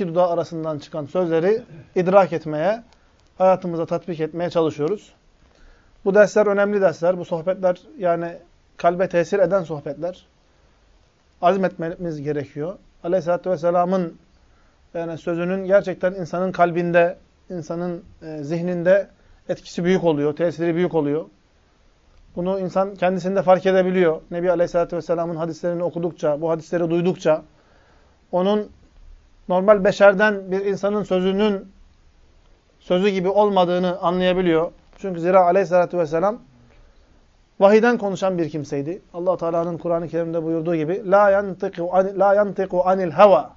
iki dudağı arasından çıkan sözleri idrak etmeye, hayatımıza tatbik etmeye çalışıyoruz. Bu dersler önemli dersler. Bu sohbetler yani kalbe tesir eden sohbetler. Azmetmemiz gerekiyor. Aleyhisselatü Vesselam'ın yani sözünün gerçekten insanın kalbinde, insanın e, zihninde etkisi büyük oluyor, tesiri büyük oluyor. Bunu insan kendisinde fark edebiliyor. Nebi Aleyhisselatü Vesselam'ın hadislerini okudukça, bu hadisleri duydukça, onun normal beşerden bir insanın sözünün sözü gibi olmadığını anlayabiliyor. Çünkü zira Aleyhisselatü Vesselam vahiden konuşan bir kimseydi. Allah Teala'nın Kur'an-ı Kerim'de buyurduğu gibi la la yantiqu anil heva.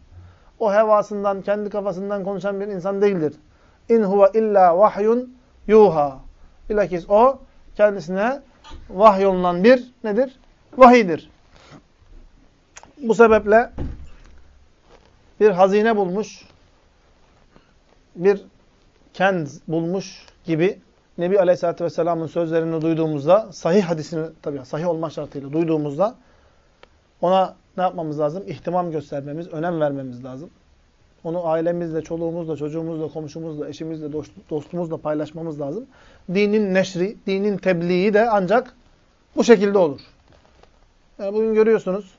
O hevasından, kendi kafasından konuşan bir insan değildir. İn huve illa vahyun yuha. Bilakis o kendisine vahyolunan bir nedir? Vahidir. Bu sebeple bir hazine bulmuş, bir kenz bulmuş gibi Nebi Aleyhisselatü Vesselam'ın sözlerini duyduğumuzda, sahih hadisini tabii sahih olma şartıyla duyduğumuzda ona ne yapmamız lazım? İhtimam göstermemiz, önem vermemiz lazım. Onu ailemizle, çoluğumuzla, çocuğumuzla, komşumuzla, eşimizle, dostumuzla paylaşmamız lazım. Dinin neşri, dinin tebliği de ancak bu şekilde olur. Yani bugün görüyorsunuz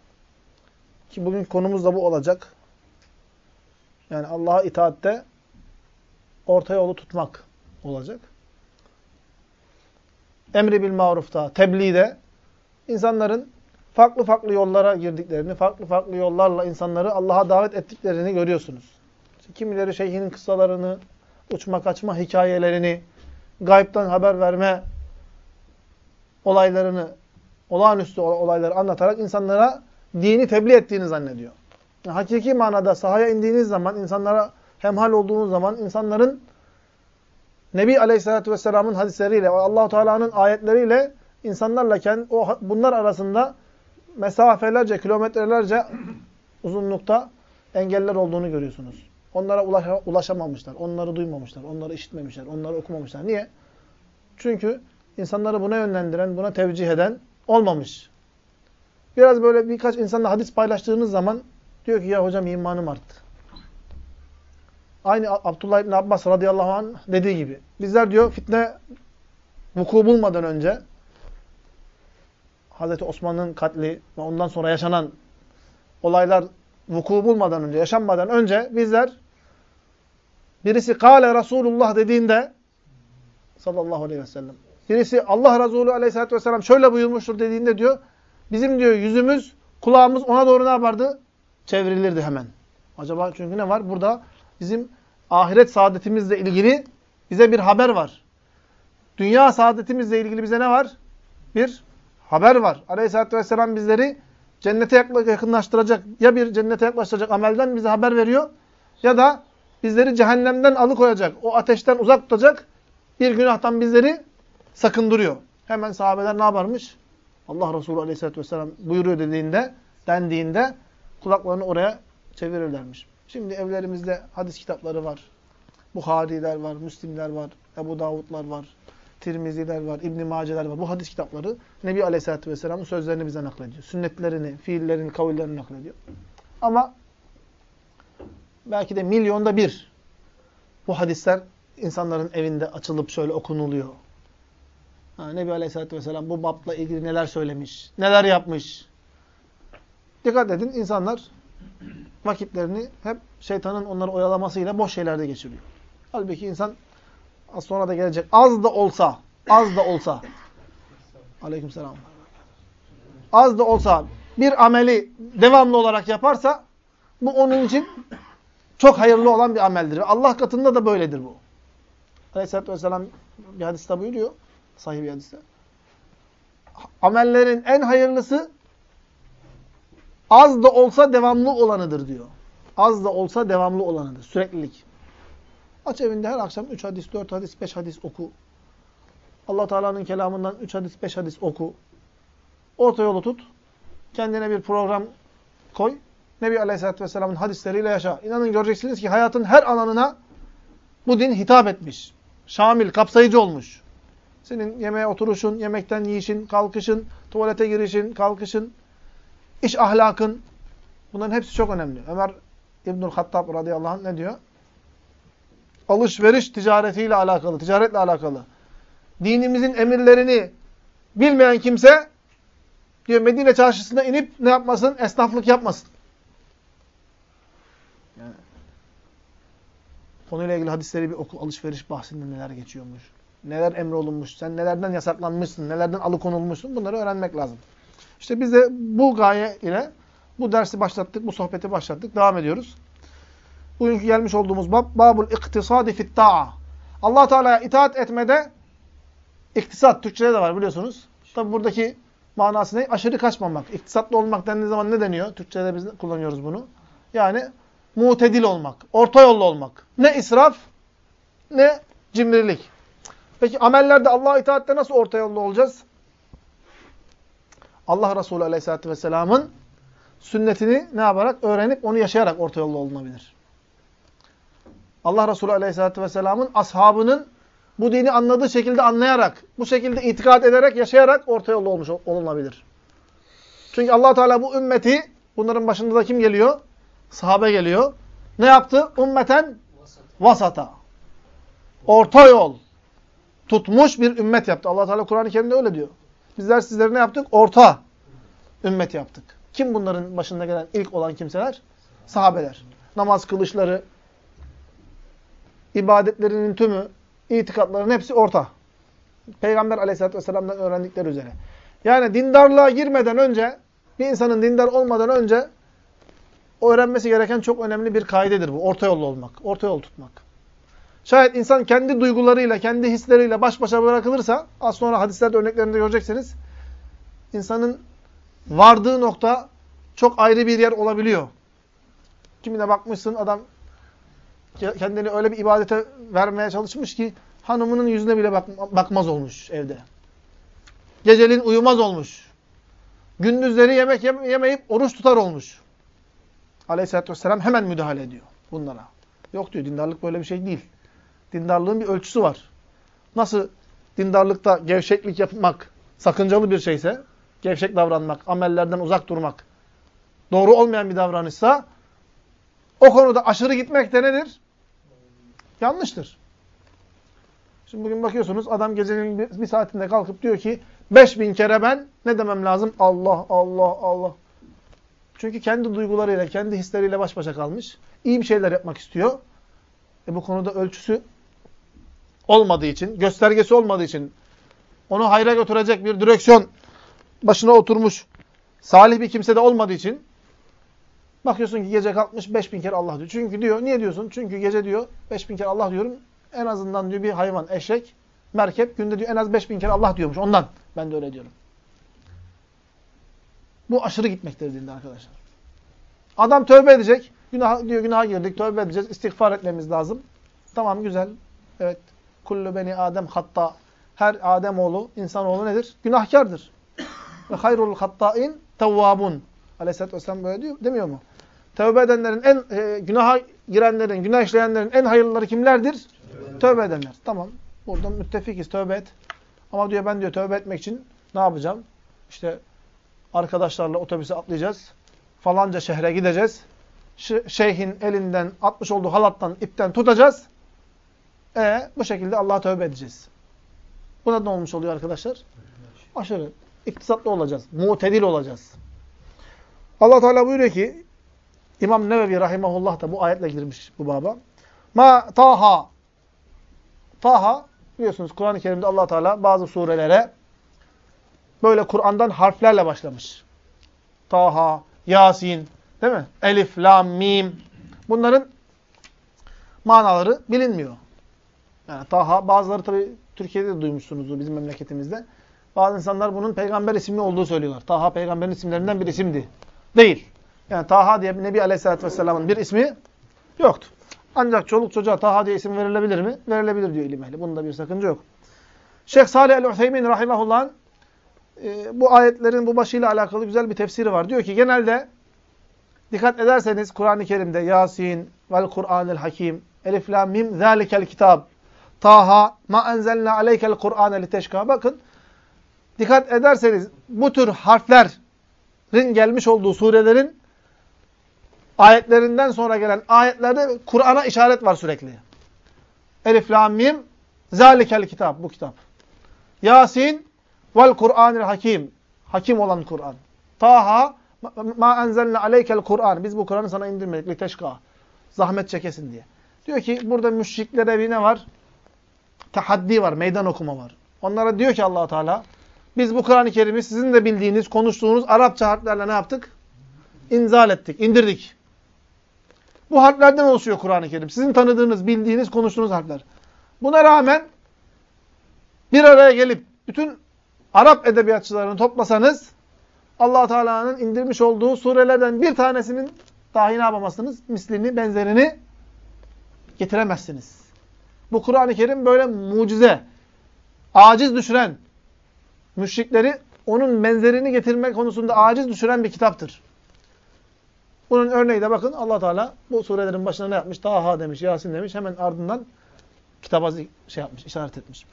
ki bugün konumuz da bu olacak. Yani Allah'a itaatte orta yolu tutmak olacak. Emri bil marufta, tebliğde insanların farklı farklı yollara girdiklerini, farklı farklı yollarla insanları Allah'a davet ettiklerini görüyorsunuz. Kimileri şeyhinin kıssalarını, uçma kaçma hikayelerini, gayipten haber verme olaylarını, olağanüstü olayları anlatarak insanlara dini tebliğ ettiğini zannediyor. Hakiki manada sahaya indiğiniz zaman, insanlara hemhal olduğunuz zaman insanların Nebi Aleyhisselatü Vesselam'ın hadisleriyle, Allahu Teala'nın ayetleriyle insanlarla o bunlar arasında mesafelerce, kilometrelerce uzunlukta engeller olduğunu görüyorsunuz. Onlara ulaşa, ulaşamamışlar, onları duymamışlar, onları işitmemişler, onları okumamışlar. Niye? Çünkü insanları buna yönlendiren, buna tevcih eden olmamış. Biraz böyle birkaç insanla hadis paylaştığınız zaman diyor ki ya hocam imanım arttı. Aynı Abdullah İbni Abbas radıyallahu anh dediği gibi. Bizler diyor fitne vuku bulmadan önce Hazreti Osman'ın katli ve ondan sonra yaşanan olaylar vuku bulmadan önce, yaşanmadan önce bizler birisi kâle Resulullah dediğinde sallallahu aleyhi ve sellem birisi Allah Resulü aleyhissalatü vesselam şöyle buyurmuştur dediğinde diyor bizim diyor yüzümüz, kulağımız ona doğru ne yapardı? Çevrilirdi hemen. Acaba çünkü ne var? Burada bizim ahiret saadetimizle ilgili bize bir haber var. Dünya saadetimizle ilgili bize ne var? Bir haber var. Aleyhisselatü Vesselam bizleri cennete yakınlaştıracak, ya bir cennete yaklaştıracak amelden bize haber veriyor ya da bizleri cehennemden alıkoyacak, o ateşten uzak tutacak bir günahtan bizleri sakındırıyor. Hemen sahabeler ne yaparmış? Allah Resulü Aleyhisselatü Vesselam buyuruyor dediğinde, dendiğinde kulaklarını oraya çevirirlermiş. Şimdi evlerimizde hadis kitapları var. Buhariler var, Müslimler var, Ebu Davudlar var, Tirmiziler var, İbn Maceler var. Bu hadis kitapları Nebi Aleyhisselatü Vesselam'ın sözlerini bize naklediyor. Sünnetlerini, fiillerini, kavillerini naklediyor. Ama belki de milyonda bir bu hadisler insanların evinde açılıp şöyle okunuluyor. Ha, Nebi Aleyhisselatü Vesselam bu babla ilgili neler söylemiş, neler yapmış. Dikkat edin insanlar vakitlerini hep şeytanın onları oyalamasıyla boş şeylerde geçiriyor. Halbuki insan az sonra da gelecek. Az da olsa, az da olsa aleykümselam az da olsa bir ameli devamlı olarak yaparsa bu onun için çok hayırlı olan bir ameldir. Allah katında da böyledir bu. Aleyhisselatü Vesselam bir hadiste buyuruyor. Sahih bir hadiste. Amellerin en hayırlısı az da olsa devamlı olanıdır diyor. Az da olsa devamlı olanıdır. Süreklilik. Aç evinde her akşam 3 hadis, 4 hadis, 5 hadis oku. Allah Teala'nın kelamından 3 hadis, 5 hadis oku. Orta yolu tut. Kendine bir program koy. Nebi Aleyhisselatü Vesselam'ın hadisleriyle yaşa. İnanın göreceksiniz ki hayatın her alanına bu din hitap etmiş. Şamil, kapsayıcı olmuş. Senin yemeğe oturuşun, yemekten yiyişin, kalkışın, tuvalete girişin, kalkışın, iş ahlakın. Bunların hepsi çok önemli. Ömer İbnül Hattab radıyallahu anh ne diyor? Alışveriş ticaretiyle alakalı, ticaretle alakalı. Dinimizin emirlerini bilmeyen kimse diyor Medine çarşısına inip ne yapmasın? Esnaflık yapmasın. Konuyla ilgili hadisleri bir oku. Alışveriş bahsinde neler geçiyormuş. Neler emrolunmuş. Sen nelerden yasaklanmışsın. Nelerden alıkonulmuşsun. Bunları öğrenmek lazım. İşte biz de bu gaye ile bu dersi başlattık. Bu sohbeti başlattık. Devam ediyoruz. Bugünkü gelmiş olduğumuz bab babul iktisadi fit. Allah Teala'ya itaat etmede iktisat Türkçede de var biliyorsunuz. Tabi buradaki manası ne? Aşırı kaçmamak. İktisatlı olmak dendiği zaman ne deniyor? Türkçede biz kullanıyoruz bunu. Yani mutedil olmak, orta yollu olmak. Ne israf ne cimrilik. Peki amellerde Allah'a itaatte nasıl orta yollu olacağız? Allah Resulü Aleyhisselatü Vesselam'ın sünnetini ne yaparak? Öğrenip onu yaşayarak orta yollu olunabilir. Allah Resulü Aleyhisselatü Vesselam'ın ashabının bu dini anladığı şekilde anlayarak, bu şekilde itikad ederek, yaşayarak orta yolda olmuş olunabilir. Çünkü allah Teala bu ümmeti, bunların başında da kim geliyor? Sahabe geliyor. Ne yaptı? Ümmeten vasata. Orta yol. Tutmuş bir ümmet yaptı. allah Teala Kur'an-ı Kerim'de öyle diyor. Bizler sizlere ne yaptık? Orta ümmet yaptık. Kim bunların başında gelen ilk olan kimseler? Sahabeler. Namaz kılışları, ibadetlerinin tümü, itikatların hepsi orta. Peygamber aleyhissalatü vesselam'dan öğrendikleri üzere. Yani dindarlığa girmeden önce, bir insanın dindar olmadan önce öğrenmesi gereken çok önemli bir kaidedir bu. Orta yollu olmak, orta yol tutmak. Şayet insan kendi duygularıyla, kendi hisleriyle baş başa bırakılırsa, az sonra hadislerde örneklerinde göreceksiniz, insanın vardığı nokta çok ayrı bir yer olabiliyor. Kimine bakmışsın adam kendini öyle bir ibadete vermeye çalışmış ki hanımının yüzüne bile bak bakmaz olmuş evde. Geceliğin uyumaz olmuş. Gündüzleri yemek yeme yemeyip oruç tutar olmuş. Aleyhisselatü Vesselam hemen müdahale ediyor bunlara. Yok diyor dindarlık böyle bir şey değil. Dindarlığın bir ölçüsü var. Nasıl dindarlıkta gevşeklik yapmak sakıncalı bir şeyse, gevşek davranmak, amellerden uzak durmak doğru olmayan bir davranışsa o konuda aşırı gitmek de nedir? Yanlıştır. Şimdi bugün bakıyorsunuz adam gecenin bir, saatinde kalkıp diyor ki 5000 kere ben ne demem lazım? Allah, Allah, Allah. Çünkü kendi duygularıyla, kendi hisleriyle baş başa kalmış. İyi bir şeyler yapmak istiyor. E bu konuda ölçüsü olmadığı için, göstergesi olmadığı için, onu hayra götürecek bir direksiyon başına oturmuş salih bir kimse de olmadığı için bakıyorsun ki gece kalkmış 5000 kere Allah diyor. Çünkü diyor, niye diyorsun? Çünkü gece diyor 5000 kere Allah diyorum. En azından diyor bir hayvan, eşek, merkep günde diyor en az 5000 kere Allah diyormuş. Ondan ben de öyle diyorum. Bu aşırı gitmektir dinde arkadaşlar. Adam tövbe edecek. Günah, diyor günaha girdik, tövbe edeceğiz. istiğfar etmemiz lazım. Tamam güzel. Evet. Kullu beni Adem hatta. Her Adem oğlu, insanoğlu nedir? Günahkardır. Ve hayrul hatta'in tevvabun. Aleyhisselatü Vesselam böyle diyor, demiyor mu? Tövbe edenlerin en e, günaha girenlerin, günah işleyenlerin en hayırlıları kimlerdir? Tövbe, tövbe edenler. Tamam. Burada müttefikiz. Tövbe et. Ama diyor ben diyor tövbe etmek için ne yapacağım? İşte arkadaşlarla otobüse atlayacağız. Falanca şehre gideceğiz. Şeyhin elinden atmış olduğu halattan, ipten tutacağız. E bu şekilde Allah'a tövbe edeceğiz. Buna ne olmuş oluyor arkadaşlar? Aşırı. İktisatlı olacağız. Mutedil olacağız. Allah Teala buyuruyor ki İmam Nevevi rahimahullah da bu ayetle girmiş bu baba. Ma Taha Taha biliyorsunuz Kur'an-ı Kerim'de Allah Teala bazı surelere böyle Kur'an'dan harflerle başlamış. Taha, Yasin, değil mi? Elif, Lam, Mim. Bunların manaları bilinmiyor. Yani Taha bazıları tabi Türkiye'de de duymuşsunuzdur bizim memleketimizde. Bazı insanlar bunun peygamber isimli olduğu söylüyorlar. Taha peygamberin isimlerinden bir isimdi. Değil. Yani Taha diye Nebi Aleyhisselatü Vesselam'ın bir ismi yoktu. Ancak çoluk çocuğa Taha diye isim verilebilir mi? Verilebilir diyor ilim ehli. Bunda bir sakınca yok. Şeyh Salih el-Utheymin rahimahullah'ın e, bu ayetlerin bu başıyla alakalı güzel bir tefsiri var. Diyor ki genelde dikkat ederseniz Kur'an-ı Kerim'de Yasin vel Kur'anil Hakim Elif lam mim zalikel kitab Taha ma enzelna aleykel Kur'ane liteşka. Bakın dikkat ederseniz bu tür harflerin gelmiş olduğu surelerin ayetlerinden sonra gelen ayetlerde Kur'an'a işaret var sürekli. Elif, Lam, Mim, Zalikel kitap, bu kitap. Yasin, vel Kur'anil hakim, hakim olan Kur'an. Taha, ma enzelne aleykel Kur'an. Biz bu Kur'an'ı sana indirmedik, liteşka. Zahmet çekesin diye. Diyor ki burada müşriklere bir ne var? Tahaddi var, meydan okuma var. Onlara diyor ki allah Teala, biz bu Kur'an-ı Kerim'i sizin de bildiğiniz, konuştuğunuz Arapça harflerle ne yaptık? İnzal ettik, indirdik. Bu harflerden oluşuyor Kur'an-ı Kerim. Sizin tanıdığınız, bildiğiniz, konuştuğunuz harfler. Buna rağmen bir araya gelip bütün Arap edebiyatçılarını toplasanız allah Teala'nın indirmiş olduğu surelerden bir tanesinin dahi ne yapamazsınız? Mislini, benzerini getiremezsiniz. Bu Kur'an-ı Kerim böyle mucize, aciz düşüren, müşrikleri onun benzerini getirme konusunda aciz düşüren bir kitaptır. Bunun örneği de bakın allah Teala bu surelerin başına ne yapmış? Taha demiş, Yasin demiş. Hemen ardından kitaba şey yapmış, işaret etmiş.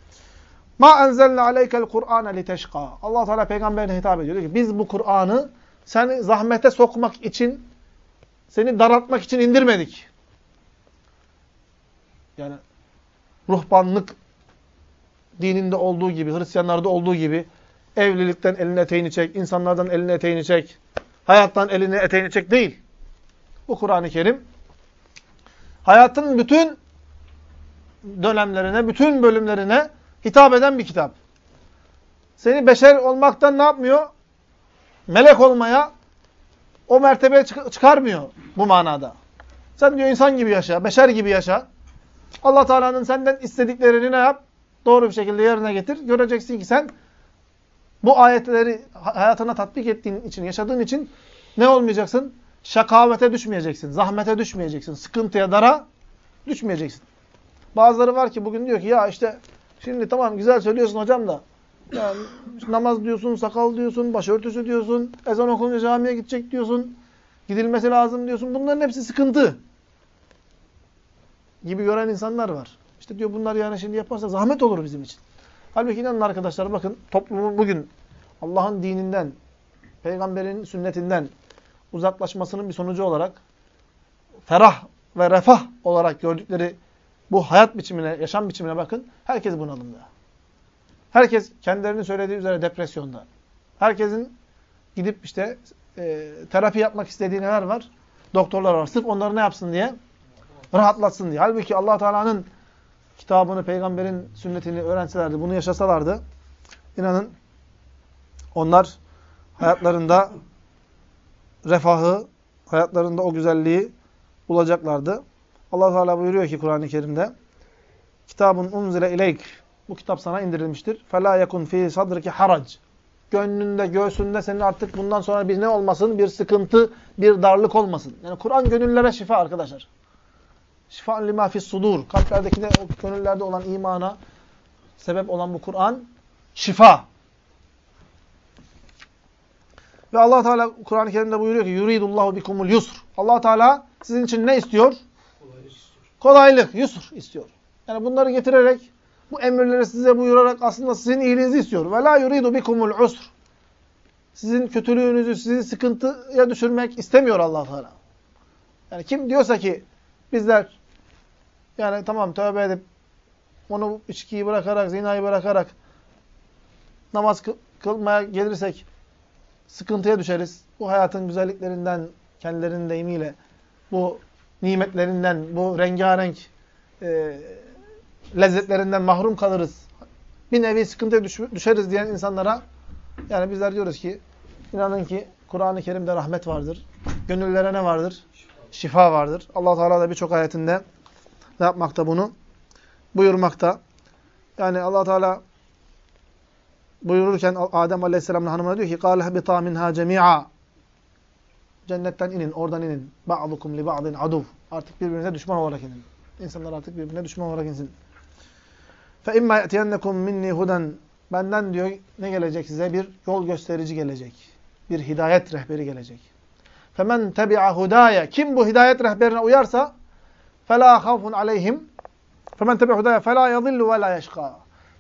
Ma enzelne aleykel Kur'ane liteşka. Allah Teala peygamberine hitap ediyor. Diyor ki biz bu Kur'an'ı seni zahmete sokmak için, seni daraltmak için indirmedik. Yani ruhbanlık dininde olduğu gibi, Hristiyanlarda olduğu gibi evlilikten elini eteğini çek, insanlardan elini eteğini çek, hayattan elini eteğini çek değil. Bu Kur'an-ı Kerim hayatın bütün dönemlerine, bütün bölümlerine hitap eden bir kitap. Seni beşer olmaktan ne yapmıyor? Melek olmaya o mertebeye çık çıkarmıyor bu manada. Sen diyor insan gibi yaşa, beşer gibi yaşa. Allah Teala'nın senden istediklerini ne yap? Doğru bir şekilde yerine getir. Göreceksin ki sen bu ayetleri hayatına tatbik ettiğin için, yaşadığın için ne olmayacaksın? Şakavete düşmeyeceksin, zahmete düşmeyeceksin, sıkıntıya, dara düşmeyeceksin. Bazıları var ki bugün diyor ki ya işte şimdi tamam güzel söylüyorsun hocam da yani namaz diyorsun, sakal diyorsun, başörtüsü diyorsun, ezan okununca camiye gidecek diyorsun, gidilmesi lazım diyorsun. Bunların hepsi sıkıntı gibi gören insanlar var. İşte diyor bunlar yani şimdi yaparsa zahmet olur bizim için. Halbuki inanın arkadaşlar bakın toplumun bugün Allah'ın dininden, peygamberin sünnetinden uzaklaşmasının bir sonucu olarak ferah ve refah olarak gördükleri bu hayat biçimine, yaşam biçimine bakın. Herkes bunalımda. Herkes kendilerinin söylediği üzere depresyonda. Herkesin gidip işte e, terapi yapmak istediği neler var? Doktorlar var. Sırf onları ne yapsın diye? Rahatlatsın diye. Halbuki allah Teala'nın kitabını, peygamberin sünnetini öğrenselerdi, bunu yaşasalardı, inanın onlar hayatlarında refahı, hayatlarında o güzelliği bulacaklardı. Allah Teala buyuruyor ki Kur'an-ı Kerim'de Kitabun unzile ileyk bu kitap sana indirilmiştir. Fela yekun fi sadriki harac. Gönlünde, göğsünde senin artık bundan sonra bir ne olmasın? Bir sıkıntı, bir darlık olmasın. Yani Kur'an gönüllere şifa arkadaşlar. Şifa lima fis sudur. Kalplerdeki de o gönüllerde olan imana sebep olan bu Kur'an şifa. Ve Allah Teala Kur'an-ı Kerim'de buyuruyor ki yuridullahu bikumul yusr. Allah Teala sizin için ne istiyor? Kolaylık, yusr istiyor. Yani bunları getirerek bu emirleri size buyurarak aslında sizin iyiliğinizi istiyor. Ve la yuridu bikumul usr. Sizin kötülüğünüzü, sizi sıkıntıya düşürmek istemiyor Allah Teala. Yani kim diyorsa ki bizler yani tamam tövbe edip onu içkiyi bırakarak, zinayı bırakarak namaz kılmaya gelirsek sıkıntıya düşeriz. Bu hayatın güzelliklerinden, kendilerinin deyimiyle, bu nimetlerinden, bu rengarenk e, lezzetlerinden mahrum kalırız. Bir nevi sıkıntıya düş düşeriz diyen insanlara yani bizler diyoruz ki inanın ki Kur'an-ı Kerim'de rahmet vardır. Gönüllere ne vardır? Şifa vardır. Allah Teala da birçok ayetinde ne yapmakta bunu? Buyurmakta. Yani Allah Teala buyururken Adem Aleyhisselam'ın hanımına diyor ki قَالَ هَبِطَا مِنْهَا جَمِيعًا Cennetten inin, oradan inin. بَعْضُكُمْ لِبَعْضٍ عَدُوٍ Artık birbirinize düşman olarak inin. İnsanlar artık birbirine düşman olarak insin. فَاِمَّا يَأْتِيَنَّكُمْ minni huden Benden diyor ne gelecek size? Bir yol gösterici gelecek. Bir hidayet rehberi gelecek. فَمَنْ تَبِعَ هُدَايَ Kim bu hidayet rehberine uyarsa فَلَا خَوْفٌ عَلَيْهِمْ فَمَنْ تَبِعَ هُدَايَ فَلَا يَضِلُّ وَلَا يَشْقَى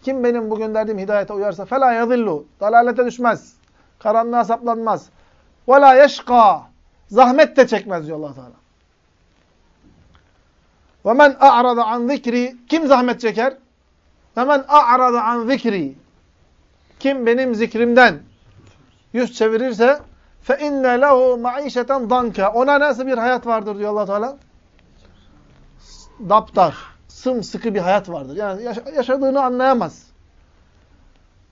Kim benim bu gönderdiğim hidayete uyarsa فَلَا يَضِلُّ Dalalete düşmez. Karanlığa saplanmaz. وَلَا يَشْقَى Zahmet de çekmez diyor allah Teala. وَمَنْ اَعْرَضَ عَنْ zikri Kim zahmet çeker? وَمَنْ اَعْرَضَ عَنْ zikri Kim benim zikrimden yüz çevirirse فَاِنَّ لَهُ مَعِيشَةً danka Ona nasıl bir hayat vardır diyor allah Teala? daptar, sımsıkı bir hayat vardır. Yani yaş yaşadığını anlayamaz.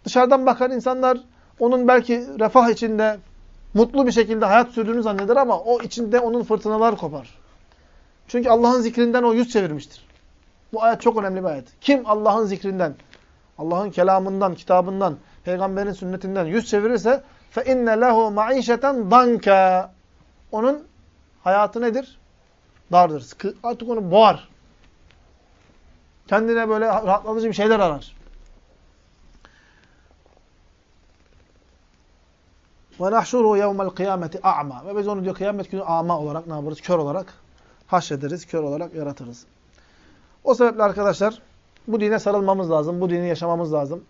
Dışarıdan bakan insanlar onun belki refah içinde mutlu bir şekilde hayat sürdüğünü zanneder ama o içinde onun fırtınalar kopar. Çünkü Allah'ın zikrinden o yüz çevirmiştir. Bu ayet çok önemli bir ayet. Kim Allah'ın zikrinden, Allah'ın kelamından, kitabından, peygamberin sünnetinden yüz çevirirse fe inne lehu maişeten danka. Onun hayatı nedir? Dardır. Sıkı, artık onu boğar. Kendine böyle rahatlatıcı bir şeyler arar. Ve nahşuru yevmel kıyameti a'ma. Ve biz onu diyor kıyamet günü ama olarak ne yaparız? Kör olarak haşrederiz, kör olarak yaratırız. O sebeple arkadaşlar bu dine sarılmamız lazım, bu dini yaşamamız lazım.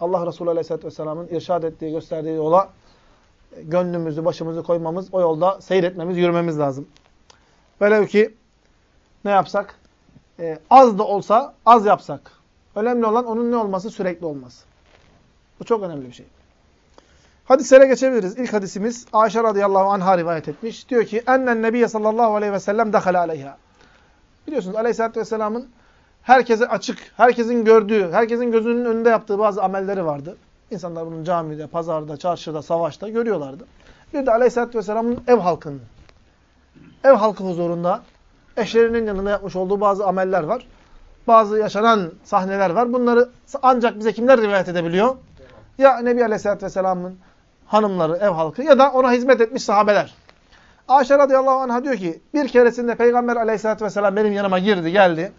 Allah Resulü Aleyhisselatü Vesselam'ın irşad ettiği, gösterdiği yola gönlümüzü, başımızı koymamız, o yolda seyretmemiz, yürümemiz lazım. Velev ki ne yapsak? Ee, az da olsa az yapsak. Önemli olan onun ne olması? Sürekli olması. Bu çok önemli bir şey. Hadislere geçebiliriz. İlk hadisimiz Ayşe radıyallahu anh'a rivayet etmiş. Diyor ki ennen nebiye sallallahu aleyhi ve sellem dehale aleyha. Biliyorsunuz aleyhissalatü vesselamın herkese açık, herkesin gördüğü, herkesin gözünün önünde yaptığı bazı amelleri vardı. İnsanlar bunu camide, pazarda, çarşıda, savaşta görüyorlardı. Bir de aleyhissalatü vesselamın ev halkının, ev halkı huzurunda eşlerinin yanında yapmış olduğu bazı ameller var. Bazı yaşanan sahneler var. Bunları ancak bize kimler rivayet edebiliyor? Ya Nebi Aleyhisselatü Vesselam'ın hanımları, ev halkı ya da ona hizmet etmiş sahabeler. Ayşe radıyallahu anh'a diyor ki bir keresinde Peygamber aleyhissalatü vesselam benim yanıma girdi, geldi.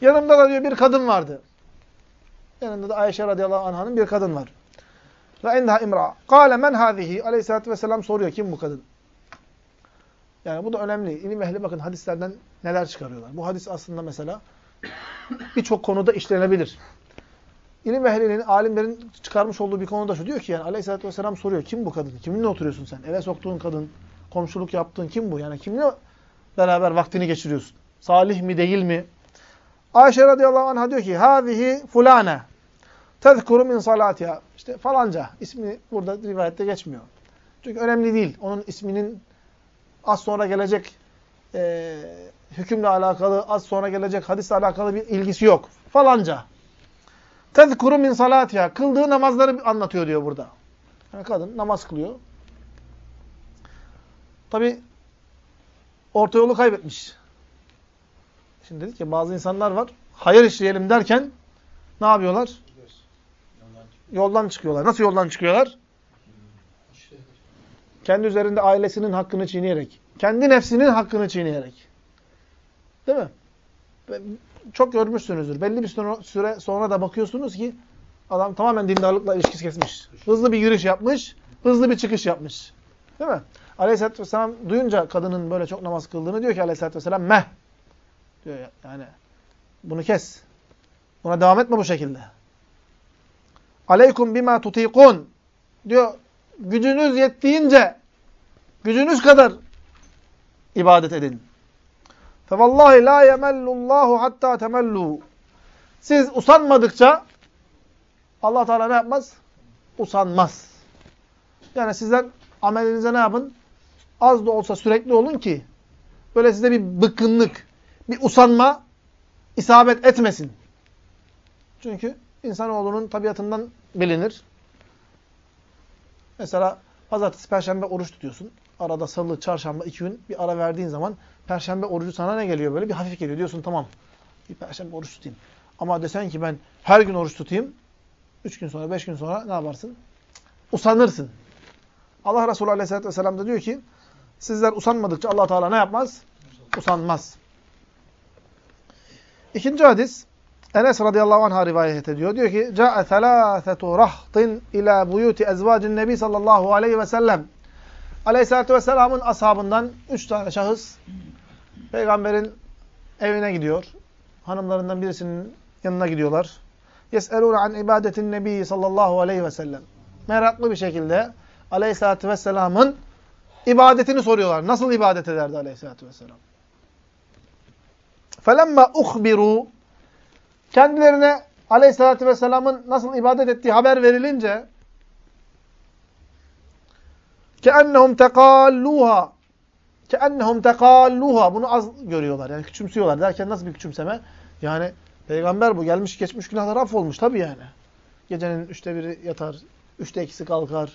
Yanımda da diyor bir kadın vardı. Yanında da Ayşe radıyallahu anh'ın bir kadın var. Ve indaha imra. Kale men hâzihi? Aleyhissalatü vesselam soruyor kim bu kadın? Yani bu da önemli. İlim ehli bakın hadislerden neler çıkarıyorlar. Bu hadis aslında mesela birçok konuda işlenebilir. İlim ehlinin, alimlerin çıkarmış olduğu bir konuda şu. Diyor ki yani aleyhissalatü vesselam soruyor. Kim bu kadın? Kiminle oturuyorsun sen? Eve soktuğun kadın, komşuluk yaptığın kim bu? Yani kimle beraber vaktini geçiriyorsun? Salih mi değil mi? Ayşe radıyallahu anh'a diyor ki Hâzihi fulâne tezkuru min salâtiha. İşte falanca. ismi burada rivayette geçmiyor. Çünkü önemli değil. Onun isminin az sonra gelecek e, hükümle alakalı, az sonra gelecek hadisle alakalı bir ilgisi yok. Falanca. Tezkuru min salatiha. Kıldığı namazları anlatıyor diyor burada. Yani kadın namaz kılıyor. Tabi orta yolu kaybetmiş. Şimdi dedik ki bazı insanlar var. Hayır işleyelim derken ne yapıyorlar? Yoldan çıkıyorlar. Nasıl yoldan çıkıyorlar? Kendi üzerinde ailesinin hakkını çiğneyerek. Kendi nefsinin hakkını çiğneyerek. Değil mi? çok görmüşsünüzdür. Belli bir süre sonra da bakıyorsunuz ki adam tamamen dindarlıkla ilişkisi kesmiş. Hızlı bir yürüyüş yapmış, hızlı bir çıkış yapmış. Değil mi? Aleyhisselatü Vesselam duyunca kadının böyle çok namaz kıldığını diyor ki Aleyhisselatü Vesselam meh. Diyor yani bunu kes. Buna devam etme bu şekilde. Aleykum bima tutikun. Diyor gücünüz yettiğince gücünüz kadar ibadet edin. Fevallahi la yemellullahu hatta temellu. Siz usanmadıkça Allah Teala ne yapmaz? Usanmaz. Yani sizler amelinize ne yapın? Az da olsa sürekli olun ki böyle size bir bıkkınlık, bir usanma isabet etmesin. Çünkü insanoğlunun tabiatından bilinir. Mesela pazartesi, perşembe oruç tutuyorsun. Arada salı, çarşamba iki gün bir ara verdiğin zaman Perşembe orucu sana ne geliyor böyle? Bir hafif geliyor. Diyorsun tamam. Bir perşembe oruç tutayım. Ama desen ki ben her gün oruç tutayım. Üç gün sonra, beş gün sonra ne yaparsın? Usanırsın. Allah Resulü Aleyhisselatü Vesselam da diyor ki sizler usanmadıkça allah Teala ne yapmaz? Usanmaz. İkinci hadis Enes radıyallahu anh'a rivayet ediyor. Diyor ki Câ'e thelâthetu rahtin ilâ buyuti ezvâcin nebi sallallahu aleyhi ve sellem. Aleyhisselatü Vesselam'ın ashabından üç tane şahıs peygamberin evine gidiyor. Hanımlarından birisinin yanına gidiyorlar. Yes'elûne an ibadetin nebiyyi sallallahu aleyhi ve sellem. Meraklı bir şekilde Aleyhisselatü Vesselam'ın ibadetini soruyorlar. Nasıl ibadet ederdi Aleyhisselatü Vesselam? Felemma uhbiru kendilerine Aleyhisselatü Vesselam'ın nasıl ibadet ettiği haber verilince كَأَنَّهُمْ تَقَالُّوهَا كَأَنَّهُمْ تَقَالُّوهَا Bunu az görüyorlar. Yani küçümsüyorlar. Derken nasıl bir küçümseme? Yani peygamber bu. Gelmiş geçmiş günahlar affolmuş tabii yani. Gecenin üçte biri yatar. Üçte ikisi kalkar.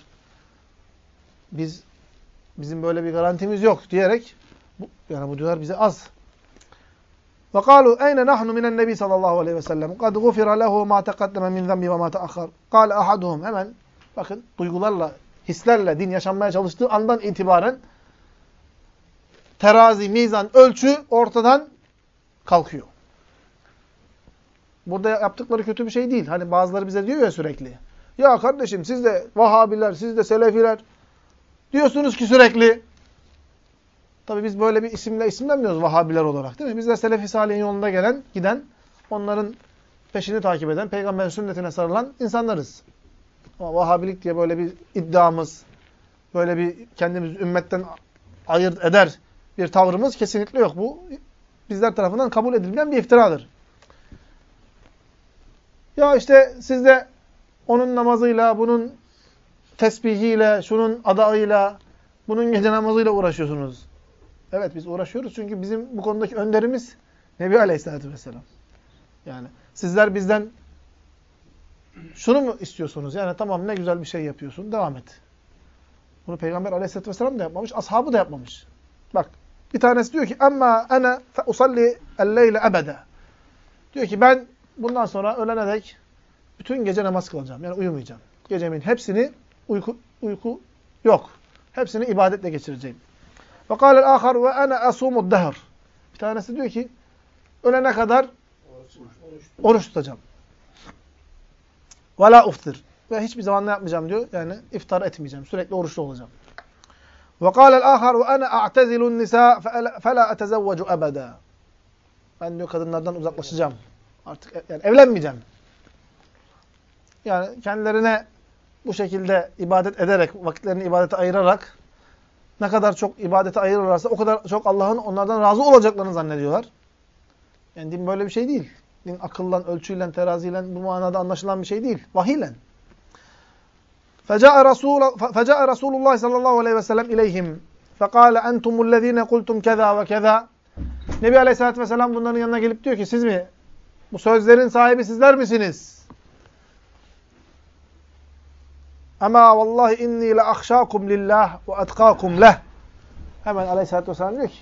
Biz bizim böyle bir garantimiz yok diyerek bu, yani bu diyorlar bize az. Ve kalu eyne nahnu minen nebi sallallahu aleyhi ve sellem. Kad gufira lehu ma teqaddeme min zembi ve ma teakhar. Kale ahaduhum. Hemen bakın duygularla, hislerle din yaşanmaya çalıştığı andan itibaren terazi, mizan, ölçü ortadan kalkıyor. Burada yaptıkları kötü bir şey değil. Hani bazıları bize diyor ya sürekli. Ya kardeşim siz de Vahabiler, siz de Selefiler diyorsunuz ki sürekli. Tabi biz böyle bir isimle isimlenmiyoruz Vahabiler olarak değil mi? Biz de Selefi Salih'in yolunda gelen, giden, onların peşini takip eden, peygamberin sünnetine sarılan insanlarız. Ama Vahabilik diye böyle bir iddiamız, böyle bir kendimizi ümmetten ayırt eder bir tavrımız kesinlikle yok. Bu bizler tarafından kabul edilmeyen bir iftiradır. Ya işte siz de onun namazıyla, bunun tesbihiyle, şunun adağıyla, bunun gece namazıyla uğraşıyorsunuz. Evet biz uğraşıyoruz çünkü bizim bu konudaki önderimiz Nebi Aleyhisselatü Vesselam. Yani sizler bizden şunu mu istiyorsunuz? Yani tamam ne güzel bir şey yapıyorsun, devam et. Bunu Peygamber Aleyhisselatü Vesselam da yapmamış, ashabı da yapmamış. Bak bir tanesi diyor ki ana fe usalli el-leyle ebede. Diyor ki ben bundan sonra ölene dek bütün gece namaz kılacağım. Yani uyumayacağım. Gecemin hepsini uyku, uyku yok. Hepsini ibadetle geçireceğim. Âkhar ve ene asûmud dehr. Bir tanesi diyor ki ölene kadar oruç tutacağım. Ve la uftir. Ve hiçbir zaman ne yapmayacağım diyor. Yani iftar etmeyeceğim. Sürekli oruçlu olacağım. Ve kâlel âkhar ve ene a'tezilun nisâ fe etezevvecu ebedâ. Ben diyor kadınlardan uzaklaşacağım. Artık yani evlenmeyeceğim. Yani kendilerine bu şekilde ibadet ederek, vakitlerini ibadete ayırarak ne kadar çok ibadete ayırırlarsa o kadar çok Allah'ın onlardan razı olacaklarını zannediyorlar. Yani din böyle bir şey değil Din akılla, ölçüyle, teraziyle bu manada anlaşılan bir şey değil. Vahiyle. فَجَاءَ رَسُولُ اللّٰهِ sallallahu aleyhi ve sellem ileyhim. فَقَالَ اَنْتُمُ الَّذ۪ينَ قُلْتُمْ كَذَا وَكَذَا Nebi Aleyhisselatü Vesselam bunların yanına gelip diyor ki siz mi? Bu sözlerin sahibi sizler misiniz? Ama vallahi inni la ahşakum lillah ve etkakum leh. Hemen Aleyhisselatü Vesselam diyor ki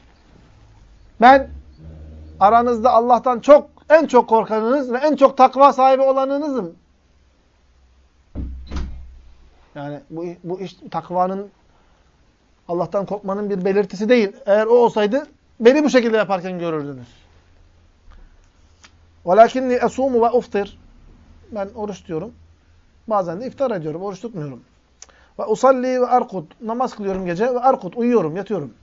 ben aranızda Allah'tan çok en çok korkanınız ve en çok takva sahibi olanınızım. Yani bu, bu iş takvanın Allah'tan korkmanın bir belirtisi değil. Eğer o olsaydı beni bu şekilde yaparken görürdünüz. وَلَكِنِّي اَسُومُ وَاُفْتِرْ Ben oruç diyorum. Bazen de iftar ediyorum, oruç tutmuyorum. Ve usalli ve arkut. Namaz kılıyorum gece ve arkut. Uyuyorum, yatıyorum.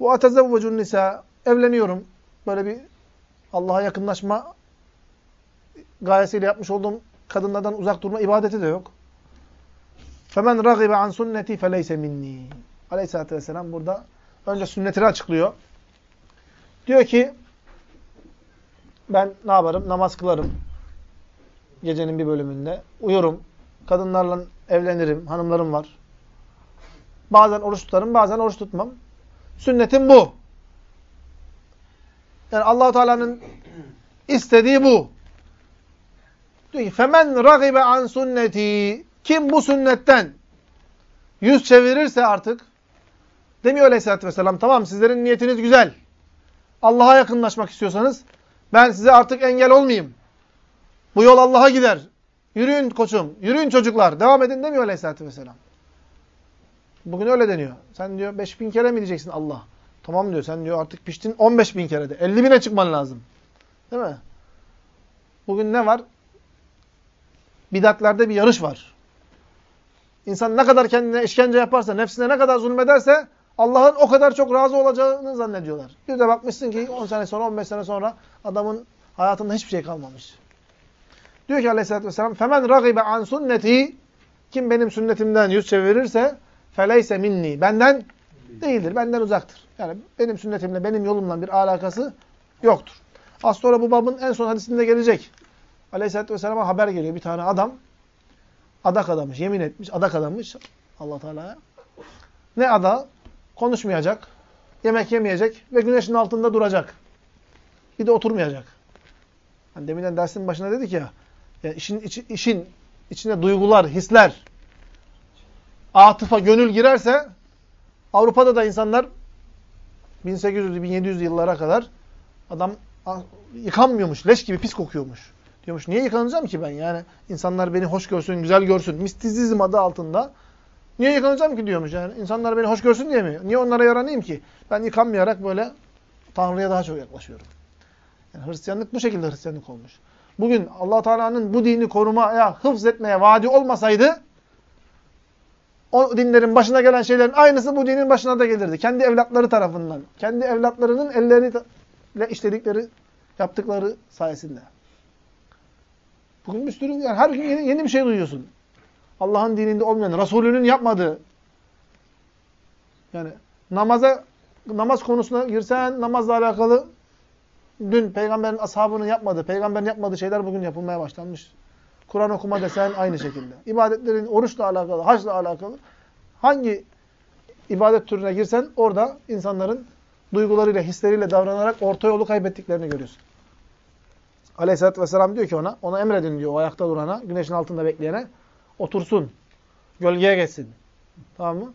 Ve atezevvecun nisa. Evleniyorum. Böyle bir Allah'a yakınlaşma gayesiyle yapmış olduğum kadınlardan uzak durma ibadeti de yok. Femen ragibe an sünneti feleyse minni. Aleyhisselatü vesselam burada önce sünnetini açıklıyor. Diyor ki ben ne yaparım? Namaz kılarım. Gecenin bir bölümünde. Uyurum. Kadınlarla evlenirim. Hanımlarım var. Bazen oruç tutarım, bazen oruç tutmam. Sünnetim bu. Yani allah Teala'nın istediği bu. Diyor ki femen ragibe an sünneti kim bu sünnetten yüz çevirirse artık demiyor Aleyhisselatü vesselam tamam sizlerin niyetiniz güzel. Allah'a yakınlaşmak istiyorsanız ben size artık engel olmayayım. Bu yol Allah'a gider. Yürüyün koçum, yürüyün çocuklar. Devam edin demiyor Aleyhisselatü vesselam. Bugün öyle deniyor. Sen diyor 5000 kere mi diyeceksin Allah? Tamam diyor sen diyor artık piştin 15 bin kere de. 50 bine çıkman lazım. Değil mi? Bugün ne var? Bidatlerde bir yarış var. İnsan ne kadar kendine işkence yaparsa, nefsine ne kadar zulmederse Allah'ın o kadar çok razı olacağını zannediyorlar. Bir de bakmışsın ki 10 sene sonra, 15 sene sonra adamın hayatında hiçbir şey kalmamış. Diyor ki aleyhissalatü vesselam فَمَنْ رَغِبَ عَنْ سُنَّتِي Kim benim sünnetimden yüz çevirirse فَلَيْسَ minni Benden Değildir. Benden uzaktır. Yani benim sünnetimle, benim yolumla bir alakası yoktur. Az sonra bu babın en son hadisinde gelecek. Aleyhisselatü Vesselam'a haber geliyor. Bir tane adam adak adamış, yemin etmiş, adak adamış allah Teala'ya. Ne ada? Konuşmayacak, yemek yemeyecek ve güneşin altında duracak. Bir de oturmayacak. Hani deminden dersin başında dedik ya, yani işin, içi, işin içine duygular, hisler, atıfa, gönül girerse Avrupa'da da insanlar 1800-1700 yıllara kadar adam yıkanmıyormuş, leş gibi pis kokuyormuş. Diyormuş niye yıkanacağım ki ben? Yani insanlar beni hoş görsün, güzel görsün. Mistizizm adı altında. Niye yıkanacağım ki diyormuş yani. İnsanlar beni hoş görsün diye mi? Niye onlara yaranayım ki? Ben yıkanmayarak böyle Tanrı'ya daha çok yaklaşıyorum. Yani Hristiyanlık bu şekilde Hristiyanlık olmuş. Bugün allah Teala'nın bu dini korumaya, hıfz etmeye vaadi olmasaydı o dinlerin başına gelen şeylerin aynısı bu dinin başına da gelirdi. Kendi evlatları tarafından. Kendi evlatlarının elleriyle işledikleri, yaptıkları sayesinde. Bugün bir sürü, yani her gün yeni, yeni bir şey duyuyorsun. Allah'ın dininde olmayan, Resulünün yapmadığı. Yani namaza, namaz konusuna girsen namazla alakalı dün peygamberin ashabının yapmadığı, peygamberin yapmadığı şeyler bugün yapılmaya başlanmış. Kur'an okuma desen aynı şekilde. İbadetlerin oruçla alakalı, haçla alakalı hangi ibadet türüne girsen orada insanların duygularıyla, hisleriyle davranarak orta yolu kaybettiklerini görüyorsun. Aleyhisselatü Vesselam diyor ki ona, ona emredin diyor o ayakta durana, güneşin altında bekleyene, otursun, gölgeye geçsin. Tamam mı?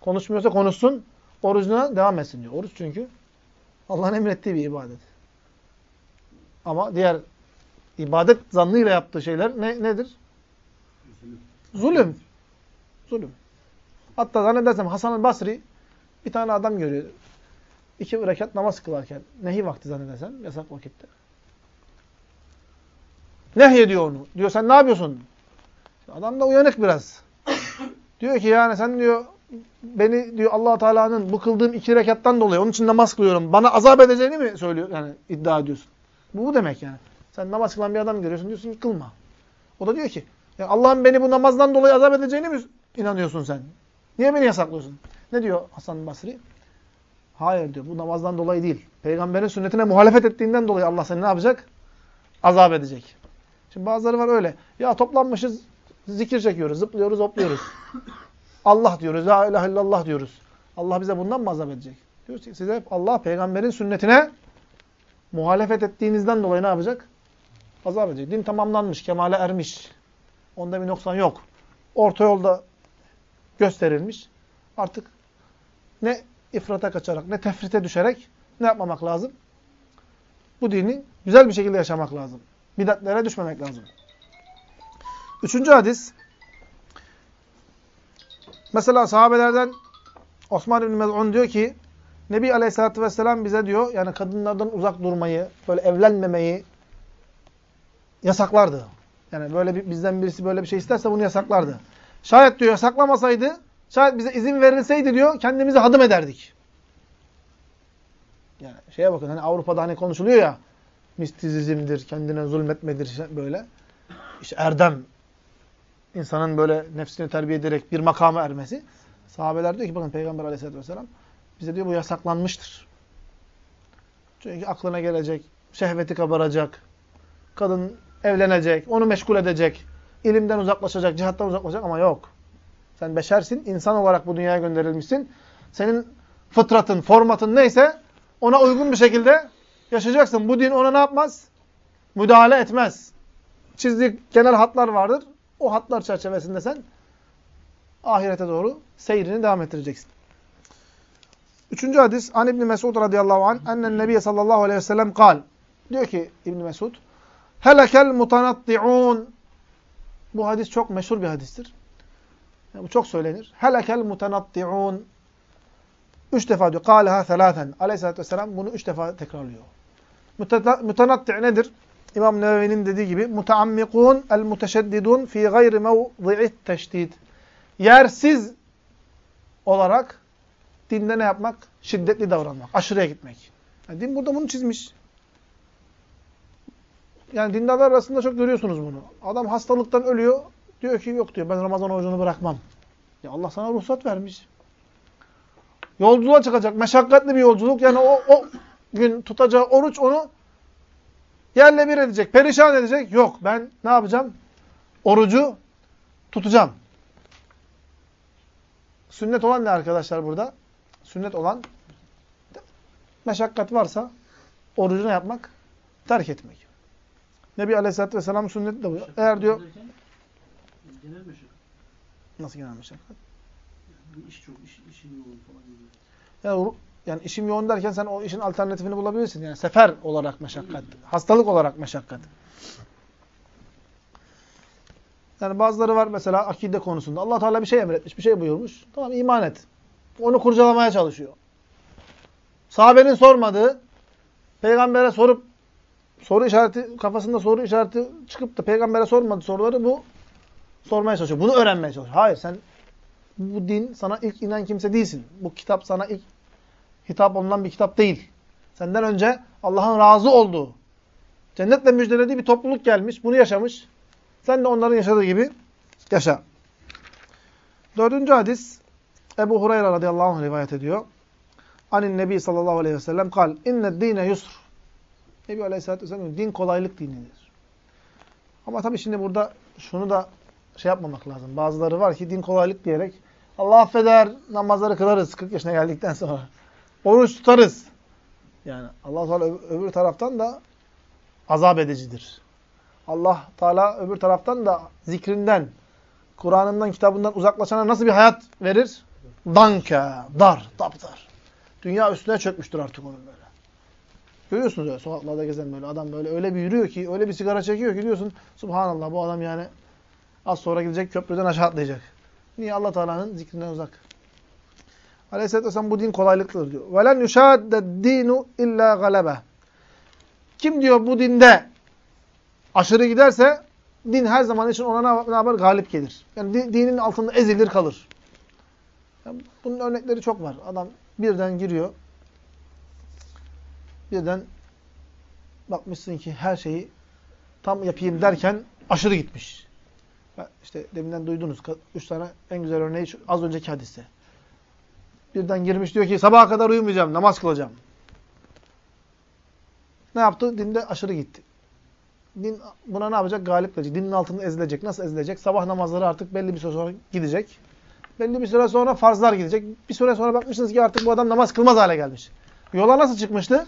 Konuşmuyorsa konuşsun, orucuna devam etsin diyor. Oruç çünkü Allah'ın emrettiği bir ibadet. Ama diğer ibadet zannıyla yaptığı şeyler ne, nedir? Zulüm. Zulüm. Hatta zannedersem Hasan-ı Basri bir tane adam görüyor. İki rekat namaz kılarken. Nehi vakti zannedersem. Yasak vakitte. Nehyediyor onu. Diyor sen ne yapıyorsun? Adam da uyanık biraz. diyor ki yani sen diyor beni diyor allah Teala'nın bu kıldığım iki rekattan dolayı onun için namaz kılıyorum. Bana azap edeceğini mi söylüyor? Yani iddia ediyorsun. Bu, bu demek yani. Sen namaz kılan bir adam görüyorsun diyorsun ki kılma. O da diyor ki Allah'ın beni bu namazdan dolayı azap edeceğini mi inanıyorsun sen? Niye beni yasaklıyorsun? Ne diyor Hasan Basri? Hayır diyor. Bu namazdan dolayı değil. Peygamberin sünnetine muhalefet ettiğinden dolayı Allah seni ne yapacak? Azap edecek. Şimdi bazıları var öyle. Ya toplanmışız, zikir çekiyoruz, zıplıyoruz, hopluyoruz. Allah diyoruz, la ilahe illallah diyoruz. Allah bize bundan mı azap edecek? Diyoruz ki size Allah peygamberin sünnetine muhalefet ettiğinizden dolayı ne yapacak? Azap edecek. Din tamamlanmış, kemale ermiş. Onda bir noksan yok. Orta yolda gösterilmiş. Artık ne ifrata kaçarak, ne tefrite düşerek ne yapmamak lazım? Bu dini güzel bir şekilde yaşamak lazım. Bidatlere düşmemek lazım. Üçüncü hadis. Mesela sahabelerden Osman bin Mez'un diyor ki Nebi Aleyhisselatü Vesselam bize diyor yani kadınlardan uzak durmayı, böyle evlenmemeyi yasaklardı. Yani böyle bir, bizden birisi böyle bir şey isterse bunu yasaklardı. Şayet diyor yasaklamasaydı, şayet bize izin verilseydi diyor kendimizi hadım ederdik. Yani şeye bakın hani Avrupa'da hani konuşuluyor ya mistizizmdir, kendine zulmetmedir böyle. İşte erdem, insanın böyle nefsini terbiye ederek bir makama ermesi. Sahabeler diyor ki bakın Peygamber aleyhissalatü vesselam bize diyor bu yasaklanmıştır. Çünkü aklına gelecek, şehveti kabaracak, kadın evlenecek, onu meşgul edecek, ilimden uzaklaşacak, cihattan uzaklaşacak ama yok. Sen beşersin, insan olarak bu dünyaya gönderilmişsin. Senin fıtratın, formatın neyse ona uygun bir şekilde yaşayacaksın. Bu din ona ne yapmaz? Müdahale etmez. Çizdiği genel hatlar vardır. O hatlar çerçevesinde sen ahirete doğru seyrini devam ettireceksin. Üçüncü hadis an İbn Mesud radıyallahu anh ennen Nebi sallallahu aleyhi ve sellem kal. Diyor ki İbn Mesud helekel mutanatti'un bu hadis çok meşhur bir hadistir. Yani bu çok söylenir. Helekel mutanatti'un Üç defa diyor. Kâleha selâfen. Aleyhisselatü vesselam bunu üç defa tekrarlıyor. Mutanatti nedir? İmam Nevevi'nin dediği gibi muteammikun el muteşeddidun fi gayri mevzi'it teşdid. Yersiz olarak dinde ne yapmak? Şiddetli davranmak, aşırıya gitmek. Yani din burada bunu çizmiş. Yani dindarlar arasında çok görüyorsunuz bunu. Adam hastalıktan ölüyor. Diyor ki yok diyor ben Ramazan orucunu bırakmam. Ya Allah sana ruhsat vermiş. Yolculuğa çıkacak. Meşakkatli bir yolculuk. Yani o, o gün tutacağı oruç onu yerle bir edecek. Perişan edecek. Yok ben ne yapacağım? Orucu tutacağım. Sünnet olan ne arkadaşlar burada? Sünnet olan meşakkat varsa orucu ne yapmak? Terk etmek. Nebi Aleyhisselatü Vesselam sünnet de bu. Eğer diyor Genel meşakkat. nasıl genel meşakkat? Bir iş çok, iş, işin yoğun falan gibi. Yani, yani işim yoğun derken sen o işin alternatifini bulabilirsin. Yani sefer olarak meşakkat. Hastalık olarak meşakkat. Yani bazıları var mesela akide konusunda. allah Teala bir şey emretmiş, bir şey buyurmuş. Tamam iman et. Onu kurcalamaya çalışıyor. Sahabenin sormadığı, peygambere sorup, soru işareti, kafasında soru işareti çıkıp da peygambere sormadığı soruları bu sormaya çalışıyor. Bunu öğrenmeye çalışıyor. Hayır sen bu din sana ilk inen kimse değilsin. Bu kitap sana ilk hitap olunan bir kitap değil. Senden önce Allah'ın razı olduğu, cennetle müjdelediği bir topluluk gelmiş. Bunu yaşamış. Sen de onların yaşadığı gibi yaşa. Dördüncü hadis Ebu Hureyre radıyallahu anh rivayet ediyor. Anin Nebi sallallahu aleyhi ve sellem kal inne dine yusr. Nebi aleyhissalatü vesselam din kolaylık dinidir. Ama tabii şimdi burada şunu da şey yapmamak lazım. Bazıları var ki din kolaylık diyerek Allah affeder, namazları kılarız 40 yaşına geldikten sonra. Oruç tutarız. Yani Allah Teala öbür taraftan da azap edicidir. Allah Teala öbür taraftan da zikrinden, Kur'an'ından, kitabından uzaklaşana nasıl bir hayat verir? Danka, dar, tapdar. Dünya üstüne çökmüştür artık onun böyle. Görüyorsunuz öyle sokaklarda gezen böyle adam böyle öyle bir yürüyor ki, öyle bir sigara çekiyor ki diyorsun subhanallah bu adam yani az sonra gidecek köprüden aşağı atlayacak. Niye? Allah Teala'nın zikrinden uzak. Aleyhisselatü Vesselam bu din kolaylıktır diyor. وَلَنْ يُشَادَ الدِّينُ illa galebe. Kim diyor bu dinde aşırı giderse din her zaman için ona ne yapar? Galip gelir. Yani dinin altında ezilir kalır. Yani bunun örnekleri çok var. Adam birden giriyor. Birden bakmışsın ki her şeyi tam yapayım derken aşırı gitmiş. İşte deminden duydunuz. Üç tane en güzel örneği az önceki hadiste. Birden girmiş diyor ki sabaha kadar uyumayacağım, namaz kılacağım. Ne yaptı? Dinde aşırı gitti. Din buna ne yapacak? Galip gelecek. Dinin altında ezilecek. Nasıl ezilecek? Sabah namazları artık belli bir süre sonra gidecek. Belli bir süre sonra farzlar gidecek. Bir süre sonra bakmışsınız ki artık bu adam namaz kılmaz hale gelmiş. Yola nasıl çıkmıştı?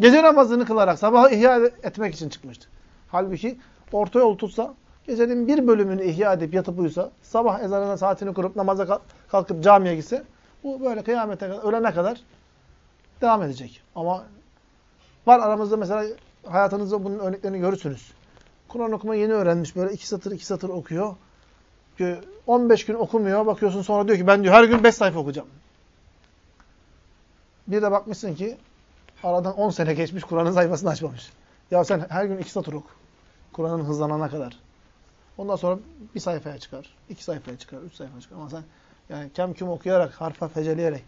Gece namazını kılarak sabahı ihya etmek için çıkmıştı. Halbuki orta yol tutsa, gecenin bir bölümünü ihya edip yatıp uyusa, sabah ezanına saatini kurup namaza kalkıp camiye gitse, bu böyle kıyamete kadar, ölene kadar devam edecek. Ama var aramızda mesela hayatınızda bunun örneklerini görürsünüz. Kur'an okuma yeni öğrenmiş. Böyle iki satır iki satır okuyor. 15 gün okumuyor. Bakıyorsun sonra diyor ki ben diyor her gün 5 sayfa okuyacağım. Bir de bakmışsın ki aradan 10 sene geçmiş Kur'an'ın sayfasını açmamış. Ya sen her gün iki satır oku. Kur'an'ın hızlanana kadar. Ondan sonra bir sayfaya çıkar, iki sayfaya çıkar, üç sayfaya çıkar. Ama sen yani kem küm okuyarak, harfa feceleyerek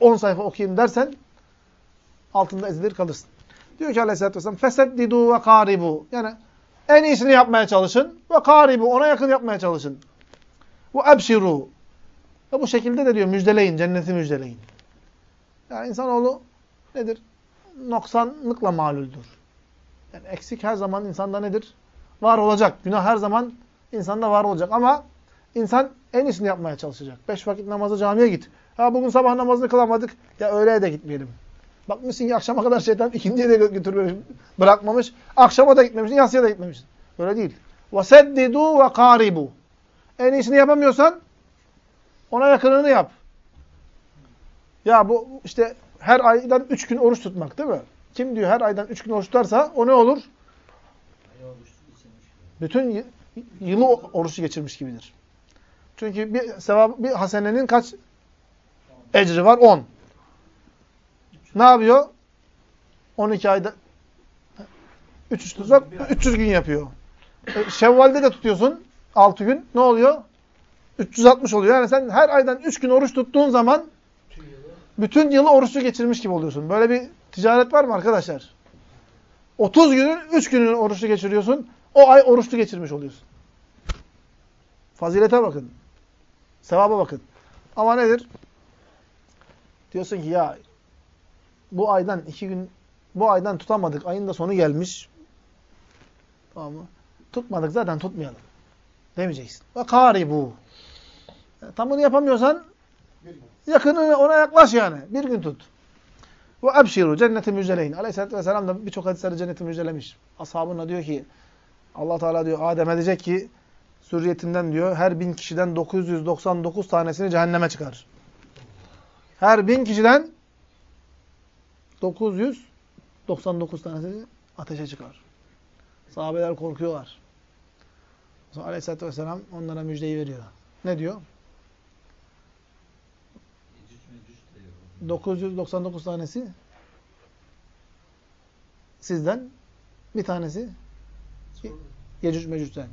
10 sayfa okuyayım dersen altında ezilir kalırsın. Diyor ki aleyhissalatü vesselam feseddidu ve karibu. Yani en iyisini yapmaya çalışın ve karibu. Ona yakın yapmaya çalışın. Ve ebşiru. Ve bu şekilde de diyor müjdeleyin, cenneti müjdeleyin. Yani insanoğlu nedir? Noksanlıkla maluldür. Yani eksik her zaman insanda nedir? Var olacak. Günah her zaman insanda var olacak. Ama insan en iyisini yapmaya çalışacak. Beş vakit namazı camiye git. Ha bugün sabah namazını kılamadık. Ya öğleye de gitmeyelim. Bakmışsın ki akşama kadar şeytan ikindiye de götürmemiş, bırakmamış. Akşama da gitmemiş, yatsıya da gitmemiş. Böyle değil. وَسَدِّدُوا وَقَارِبُوا En iyisini yapamıyorsan ona yakınını yap. Ya bu işte her aydan üç gün oruç tutmak değil mi? Kim diyor her aydan üç gün oruç tutarsa o ne olur? Bütün yılı oruçlu geçirmiş gibidir. Çünkü bir sevap, bir hasenenin kaç ecri var? 10. Ne yapıyor? 12 ayda 3 tutsak 300 gün yapıyor. E, Şevval'de de tutuyorsun 6 gün. Ne oluyor? 360 oluyor. Yani sen her aydan 3 gün oruç tuttuğun zaman bütün yılı oruçlu geçirmiş gibi oluyorsun. Böyle bir ticaret var mı arkadaşlar? 30 günün 3 gününü oruçlu geçiriyorsun. O ay oruçlu geçirmiş oluyorsun. Fazilete bakın. Sevaba bakın. Ama nedir? Diyorsun ki ya bu aydan iki gün bu aydan tutamadık. Ayın da sonu gelmiş. Tamam mı? Tutmadık zaten tutmayalım. Demeyeceksin. Ve kari bu. Tam bunu yapamıyorsan yakını ona yaklaş yani. Bir gün tut. Ve ebşiru cenneti müjdeleyin. Aleyhisselatü Vesselam da birçok hadislerde cenneti müjdelemiş. Ashabına diyor ki Allah Teala diyor Adem'e diyecek ki zürriyetinden diyor her bin kişiden 999 tanesini cehenneme çıkar. Her bin kişiden 999 tanesi ateşe çıkar. Sahabeler korkuyorlar. Sonra Aleyhisselatü Vesselam onlara müjdeyi veriyor. Ne diyor? 999 tanesi sizden, bir tanesi Yecüc Mecüc'ten.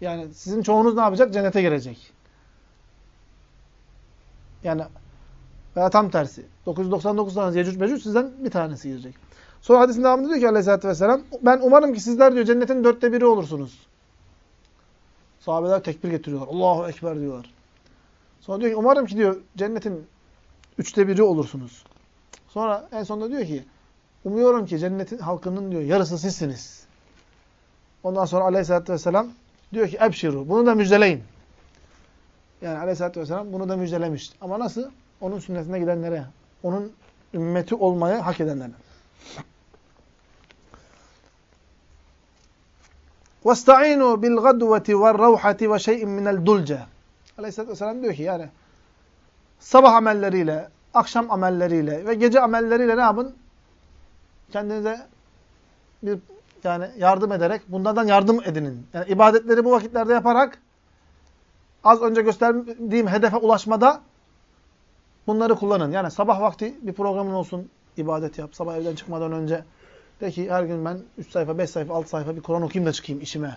Yani sizin çoğunuz ne yapacak? Cennete girecek. Yani veya tam tersi. 999 tanesi Yecüc Mecüc sizden bir tanesi girecek. Sonra hadisin devamında diyor ki Aleyhisselatü Vesselam ben umarım ki sizler diyor cennetin dörtte biri olursunuz. Sahabeler tekbir getiriyorlar. Allahu Ekber diyorlar. Sonra diyor ki umarım ki diyor cennetin üçte biri olursunuz. Sonra en sonunda diyor ki umuyorum ki cennetin halkının diyor yarısı sizsiniz. Ondan sonra aleyhissalatü vesselam diyor ki ebşiru bunu da müjdeleyin. Yani aleyhissalatü vesselam bunu da müjdelemiş. Ama nasıl? Onun sünnetine gidenlere, onun ümmeti olmaya hak edenlere. وَاسْتَعِينُوا بِالْغَدْوَةِ وَالرَّوْحَةِ وَشَيْءٍ مِنَ الْدُلْجَةِ Aleyhisselatü Vesselam diyor ki yani sabah amelleriyle, akşam amelleriyle ve gece amelleriyle ne yapın? Kendinize bir yani yardım ederek bunlardan yardım edinin. Yani ibadetleri bu vakitlerde yaparak az önce gösterdiğim hedefe ulaşmada bunları kullanın. Yani sabah vakti bir programın olsun, ibadet yap. Sabah evden çıkmadan önce de ki her gün ben 3 sayfa, 5 sayfa, 6 sayfa bir Kur'an okuyayım da çıkayım işime.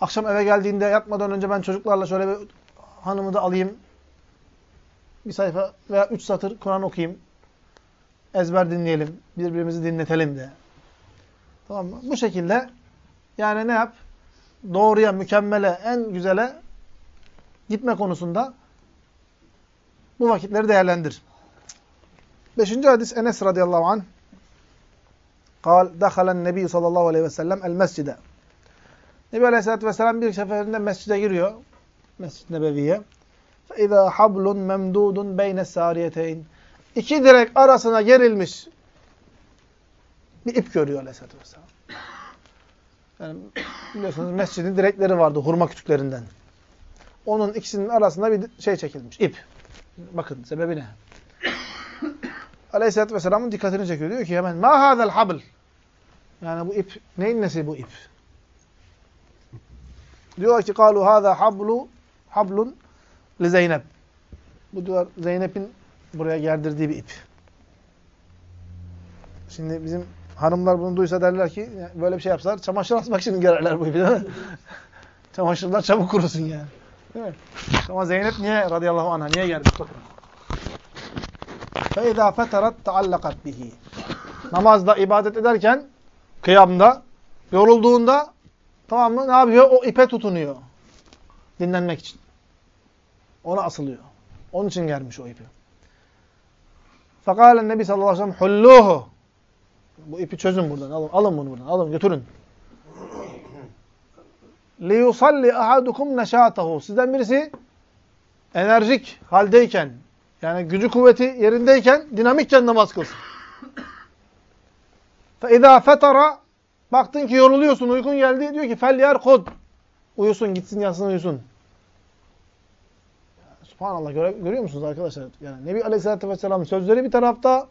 Akşam eve geldiğinde yatmadan önce ben çocuklarla şöyle bir hanımı da alayım. Bir sayfa veya 3 satır Kur'an okuyayım. Ezber dinleyelim. Birbirimizi dinletelim de. Tamam mı? Bu şekilde yani ne yap? Doğruya, mükemmele, en güzele gitme konusunda bu vakitleri değerlendir. Beşinci hadis Enes radıyallahu anh. Kal, dehalen nebi sallallahu aleyhi ve sellem el mescide. Nebi aleyhissalatü vesselam bir seferinde mescide giriyor. Mescid-i Nebevi'ye. فَاِذَا حَبْلٌ مَمْدُودٌ بَيْنَ السَّارِيَتَيْنِ İki direk arasına gerilmiş bir ip görüyor aleyhissalatü vesselam. Yani biliyorsunuz mescidin direkleri vardı hurma kütüklerinden. Onun ikisinin arasında bir şey çekilmiş, ip. Bakın sebebi ne? Aleyhisselatü Vesselam'ın dikkatini çekiyor. Diyor ki hemen ma hadel habl. Yani bu ip neyin nesi bu ip? Diyor ki kalu hada hablu hablun li Zeynep. Bu diyor Zeynep'in buraya gerdirdiği bir ip. Şimdi bizim hanımlar bunu duysa derler ki böyle bir şey yapsalar çamaşır asmak için gererler bu ipi değil mi? Çamaşırlar çabuk kurusun yani. Değil mi? Ama Zeynep niye radıyallahu anh'a niye germiş? Bakın. فَاِذَا فَتَرَتْ تَعَلَّقَتْ bihi. Namazda, ibadet ederken, kıyamda, yorulduğunda tamam mı? Ne yapıyor? O ipe tutunuyor. Dinlenmek için. Ona asılıyor. Onun için gelmiş o ipi. فَقَالَ Nebi sallallahu aleyhi ve sellem حُلُّوهُ Bu ipi çözün buradan. Alın, alın bunu buradan. Alın götürün. لِيُصَلِّ أَحَدُكُمْ نَشَاتَهُ Sizden birisi enerjik haldeyken, yani gücü kuvveti yerindeyken, dinamikken namaz kılsın. فَاِذَا فَتَرَ Baktın ki yoruluyorsun, uykun geldi. Diyor ki فَلْيَرْقُدْ Uyusun, gitsin, yatsın, uyusun. Subhanallah göre, görüyor musunuz arkadaşlar? Yani Nebi Aleyhisselatü Vesselam sözleri bir tarafta,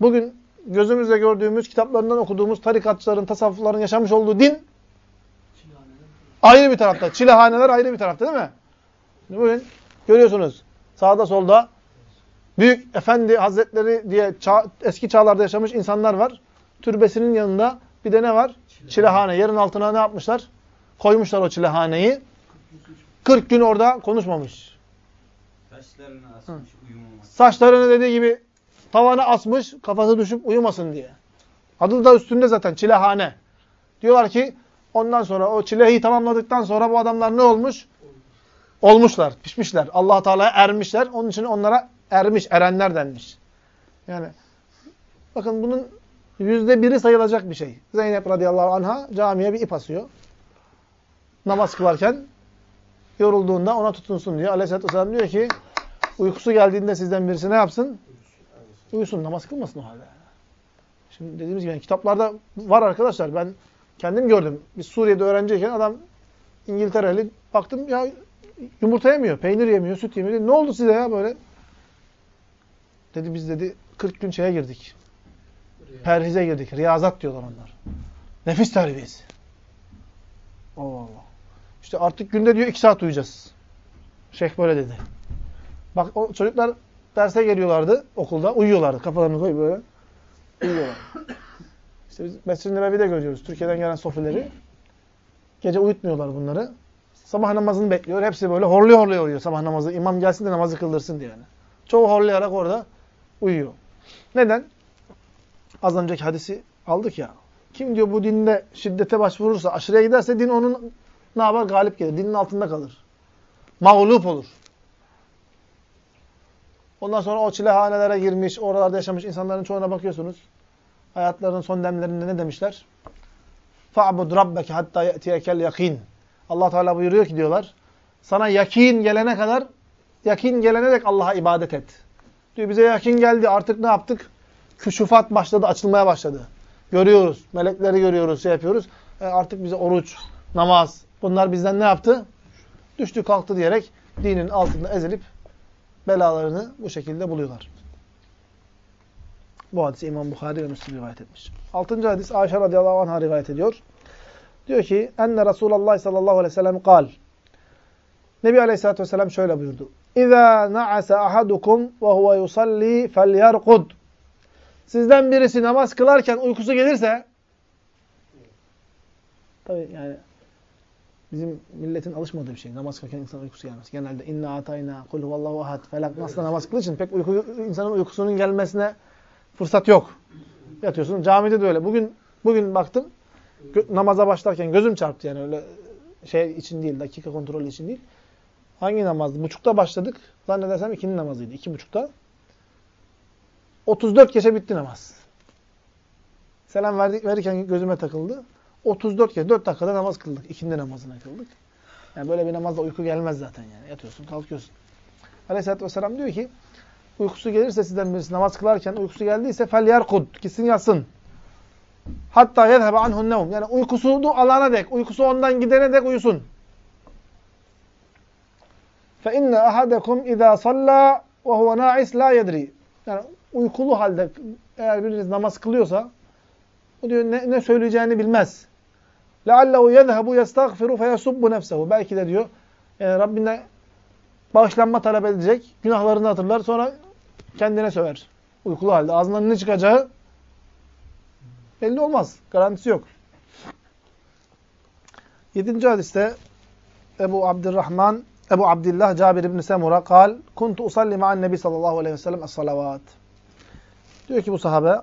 bugün gözümüzle gördüğümüz, kitaplarından okuduğumuz tarikatçıların, tasavvufların yaşamış olduğu din ayrı bir tarafta. Çilehaneler ayrı bir tarafta değil mi? Bugün görüyorsunuz sağda solda büyük efendi hazretleri diye çağ, eski çağlarda yaşamış insanlar var. Türbesinin yanında bir de ne var? Çilehane. Yerin altına ne yapmışlar? Koymuşlar o çilehaneyi. 40 gün orada konuşmamış. Saçlarını asmış, uyumamak. Saçlarını dediği gibi tavana asmış, kafası düşüp uyumasın diye. Adı da üstünde zaten çilehane. Diyorlar ki ondan sonra o çileyi tamamladıktan sonra bu adamlar ne olmuş? olmuşlar, pişmişler. allah Teala'ya ermişler. Onun için onlara ermiş, erenler denmiş. Yani bakın bunun yüzde biri sayılacak bir şey. Zeynep radıyallahu anha camiye bir ip asıyor. Namaz kılarken yorulduğunda ona tutunsun diyor. Aleyhisselatü vesselam diyor ki uykusu geldiğinde sizden birisi ne yapsın? Uyusun, namaz kılmasın o halde. Şimdi dediğimiz gibi yani kitaplarda var arkadaşlar. Ben kendim gördüm. Biz Suriye'de öğrenciyken adam İngiltereli baktım ya yumurta yemiyor, peynir yemiyor, süt yemiyor. Ne oldu size ya böyle? Dedi biz dedi 40 gün şeye girdik. Perhize girdik. Riyazat diyorlar onlar. Nefis terbiyesi. Allah Allah. İşte artık günde diyor 2 saat uyuyacağız. Şeyh böyle dedi. Bak o çocuklar derse geliyorlardı okulda. Uyuyorlardı. Kafalarını koyup böyle. Uyuyorlar. İşte biz Mescid-i Nebevi'de görüyoruz. Türkiye'den gelen sofileri. Gece uyutmuyorlar bunları. Sabah namazını bekliyor. Hepsi böyle horluyor horluyor uyuyor sabah namazı. İmam gelsin de namazı kıldırsın diye yani. Çoğu horlayarak orada uyuyor. Neden? Az önceki hadisi aldık ya. Kim diyor bu dinde şiddete başvurursa, aşırıya giderse din onun ne yapar? Galip gelir. Dinin altında kalır. Mağlup olur. Ondan sonra o çilehanelere girmiş, oralarda yaşamış insanların çoğuna bakıyorsunuz. Hayatlarının son demlerinde ne demişler? فَعْبُدْ رَبَّكَ hatta يَأْتِيَكَ yakin. Allah Teala buyuruyor ki diyorlar, sana yakin gelene kadar, yakin gelene dek Allah'a ibadet et. Diyor bize yakin geldi, artık ne yaptık? Küşufat başladı, açılmaya başladı. Görüyoruz, melekleri görüyoruz, şey yapıyoruz. E artık bize oruç, namaz, bunlar bizden ne yaptı? Düştü kalktı diyerek dinin altında ezilip belalarını bu şekilde buluyorlar. Bu hadisi İmam Bukhari ve Müslim rivayet etmiş. Altıncı hadis Ayşe radıyallahu anh'a rivayet ediyor. Diyor ki enne Resulullah sallallahu aleyhi ve sellem kal. Nebi aleyhissalatü vesselam şöyle buyurdu. İza na'asa ahadukum ve huve yusalli felyarqud. Sizden birisi namaz kılarken uykusu gelirse tabi yani bizim milletin alışmadığı bir şey. Namaz kılarken insan uykusu gelmez. Genelde inna atayna kul huvallahu ahad felak nasla namaz kıldığı için pek uyku, insanın uykusunun gelmesine fırsat yok. Yatıyorsun. Camide de öyle. Bugün bugün baktım namaza başlarken gözüm çarptı yani öyle şey için değil, dakika kontrolü için değil. Hangi namazdı? Buçukta başladık. Zannedersem ikindi namazıydı. İki buçukta. 34 geçe bitti namaz. Selam verdik, verirken gözüme takıldı. 34 kez, 4 dakikada namaz kıldık. İkindi namazına kıldık. Yani böyle bir namazda uyku gelmez zaten yani. Yatıyorsun, kalkıyorsun. Aleyhisselatü Vesselam diyor ki, uykusu gelirse sizden birisi namaz kılarken uykusu geldiyse fel yerkud, gitsin yatsın. Hatta yezhebe anhun nevm. Yani uykusunu alana dek, uykusu ondan gidene dek uyusun. Fe inne ahadekum izâ sallâ ve huve na'is la yedri. Yani uykulu halde eğer biriniz namaz kılıyorsa o diyor ne, ne söyleyeceğini bilmez. لَعَلَّهُ يَذْهَبُ يَسْتَغْفِرُ فَيَسُبُّ نَفْسَهُ Belki de diyor yani Rabbine bağışlanma talep edecek, günahlarını hatırlar, sonra kendine söver. Uykulu halde. Ağzından ne çıkacağı belli olmaz. Garantisi yok. Yedinci hadiste Ebu Abdurrahman, Ebu Abdillah Cabir ibn Semura kal, kuntu usalli ma'an nebi sallallahu aleyhi ve sellem es-salavat. Diyor ki bu sahabe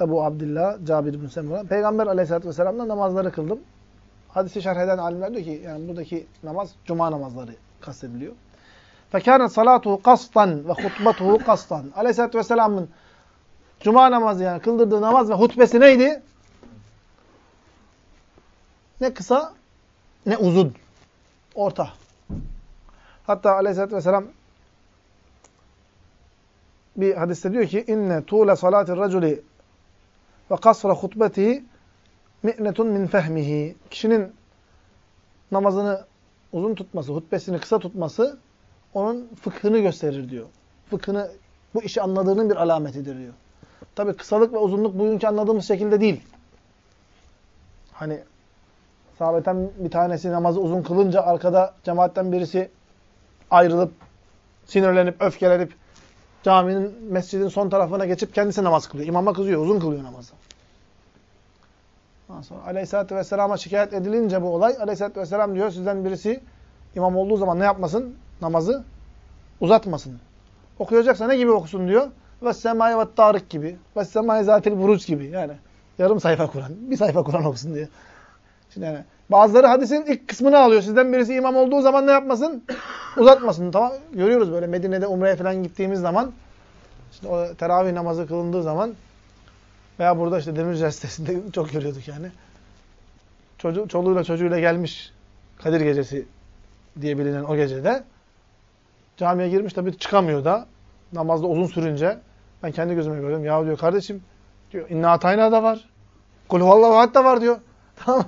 Ebu Abdillah Cabir ibn Semura, Peygamber aleyhissalatü vesselam'la namazları kıldım. Hadisi şerh eden alimler diyor ki yani buradaki namaz cuma namazları kastediliyor. Fekânet salatuhu kastan ve hutbatuhu kastan. Aleyhisselatü Vesselam'ın cuma namazı yani kıldırdığı namaz ve hutbesi neydi? Ne kısa ne uzun. Orta. Hatta Aleyhisselatü Vesselam bir hadiste diyor ki inne tuğle salatir raculi ve kasra hutbetihi mi'netun min fehmihi. Kişinin namazını uzun tutması, hutbesini kısa tutması onun fıkhını gösterir diyor. Fıkhını, bu işi anladığının bir alametidir diyor. Tabi kısalık ve uzunluk bugünkü anladığımız şekilde değil. Hani sahabeten bir tanesi namazı uzun kılınca arkada cemaatten birisi ayrılıp, sinirlenip, öfkelenip caminin, mescidin son tarafına geçip kendisi namaz kılıyor. İmama kızıyor, uzun kılıyor namazı. Ondan sonra Aleyhisselatü Vesselam'a şikayet edilince bu olay, Aleyhisselatü Vesselam diyor sizden birisi imam olduğu zaman ne yapmasın? Namazı uzatmasın. Okuyacaksa ne gibi okusun diyor? Ve semai ve tarık gibi. Ve semai zatil buruç gibi. Yani yarım sayfa Kur'an. Bir sayfa Kur'an okusun diye. Şimdi yani bazıları hadisin ilk kısmını alıyor. Sizden birisi imam olduğu zaman ne yapmasın? Uzatmasın. Tamam. Görüyoruz böyle Medine'de Umre'ye falan gittiğimiz zaman işte o teravih namazı kılındığı zaman veya burada işte Demirci sitesinde çok görüyorduk yani. Çocuğu, çoluğuyla çocuğuyla gelmiş Kadir gecesi diye bilinen o gecede camiye girmiş tabii çıkamıyor da namazda uzun sürünce ben kendi gözüme gördüm. Ya diyor kardeşim diyor İnna Atayna da var. Kul huvallahu ahad da var diyor. Tamam.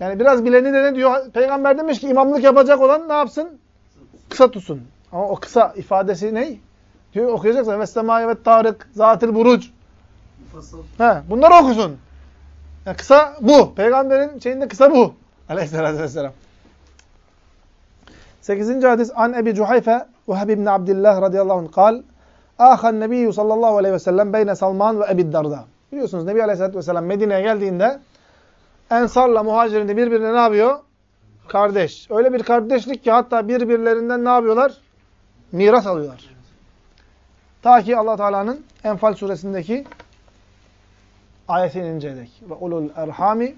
Yani biraz bileni de ne diyor? Peygamber demiş ki imamlık yapacak olan ne yapsın? Kısa tutsun. Ama o kısa ifadesi ne? Diyor okuyacaksan Vessemâye ve Tarık, Zatil Buruc. He, bunları okusun. Yani kısa bu. Peygamberin şeyinde kısa bu. Aleyhisselatü vesselam. Sekizinci hadis an Ebi Cuhayfe Vehb ibn Abdillah radıyallahu anh kal Ahan Nebiyyü sallallahu aleyhi ve sellem beyne Salman ve Ebi Darda. Biliyorsunuz Nebi aleyhisselatü vesselam Medine'ye geldiğinde Ensar'la muhacirin de birbirine ne yapıyor? Kardeş. Öyle bir kardeşlik ki hatta birbirlerinden ne yapıyorlar? Miras alıyorlar. Ta ki allah Teala'nın Enfal suresindeki ayetini inince dek. Ve ulul erhami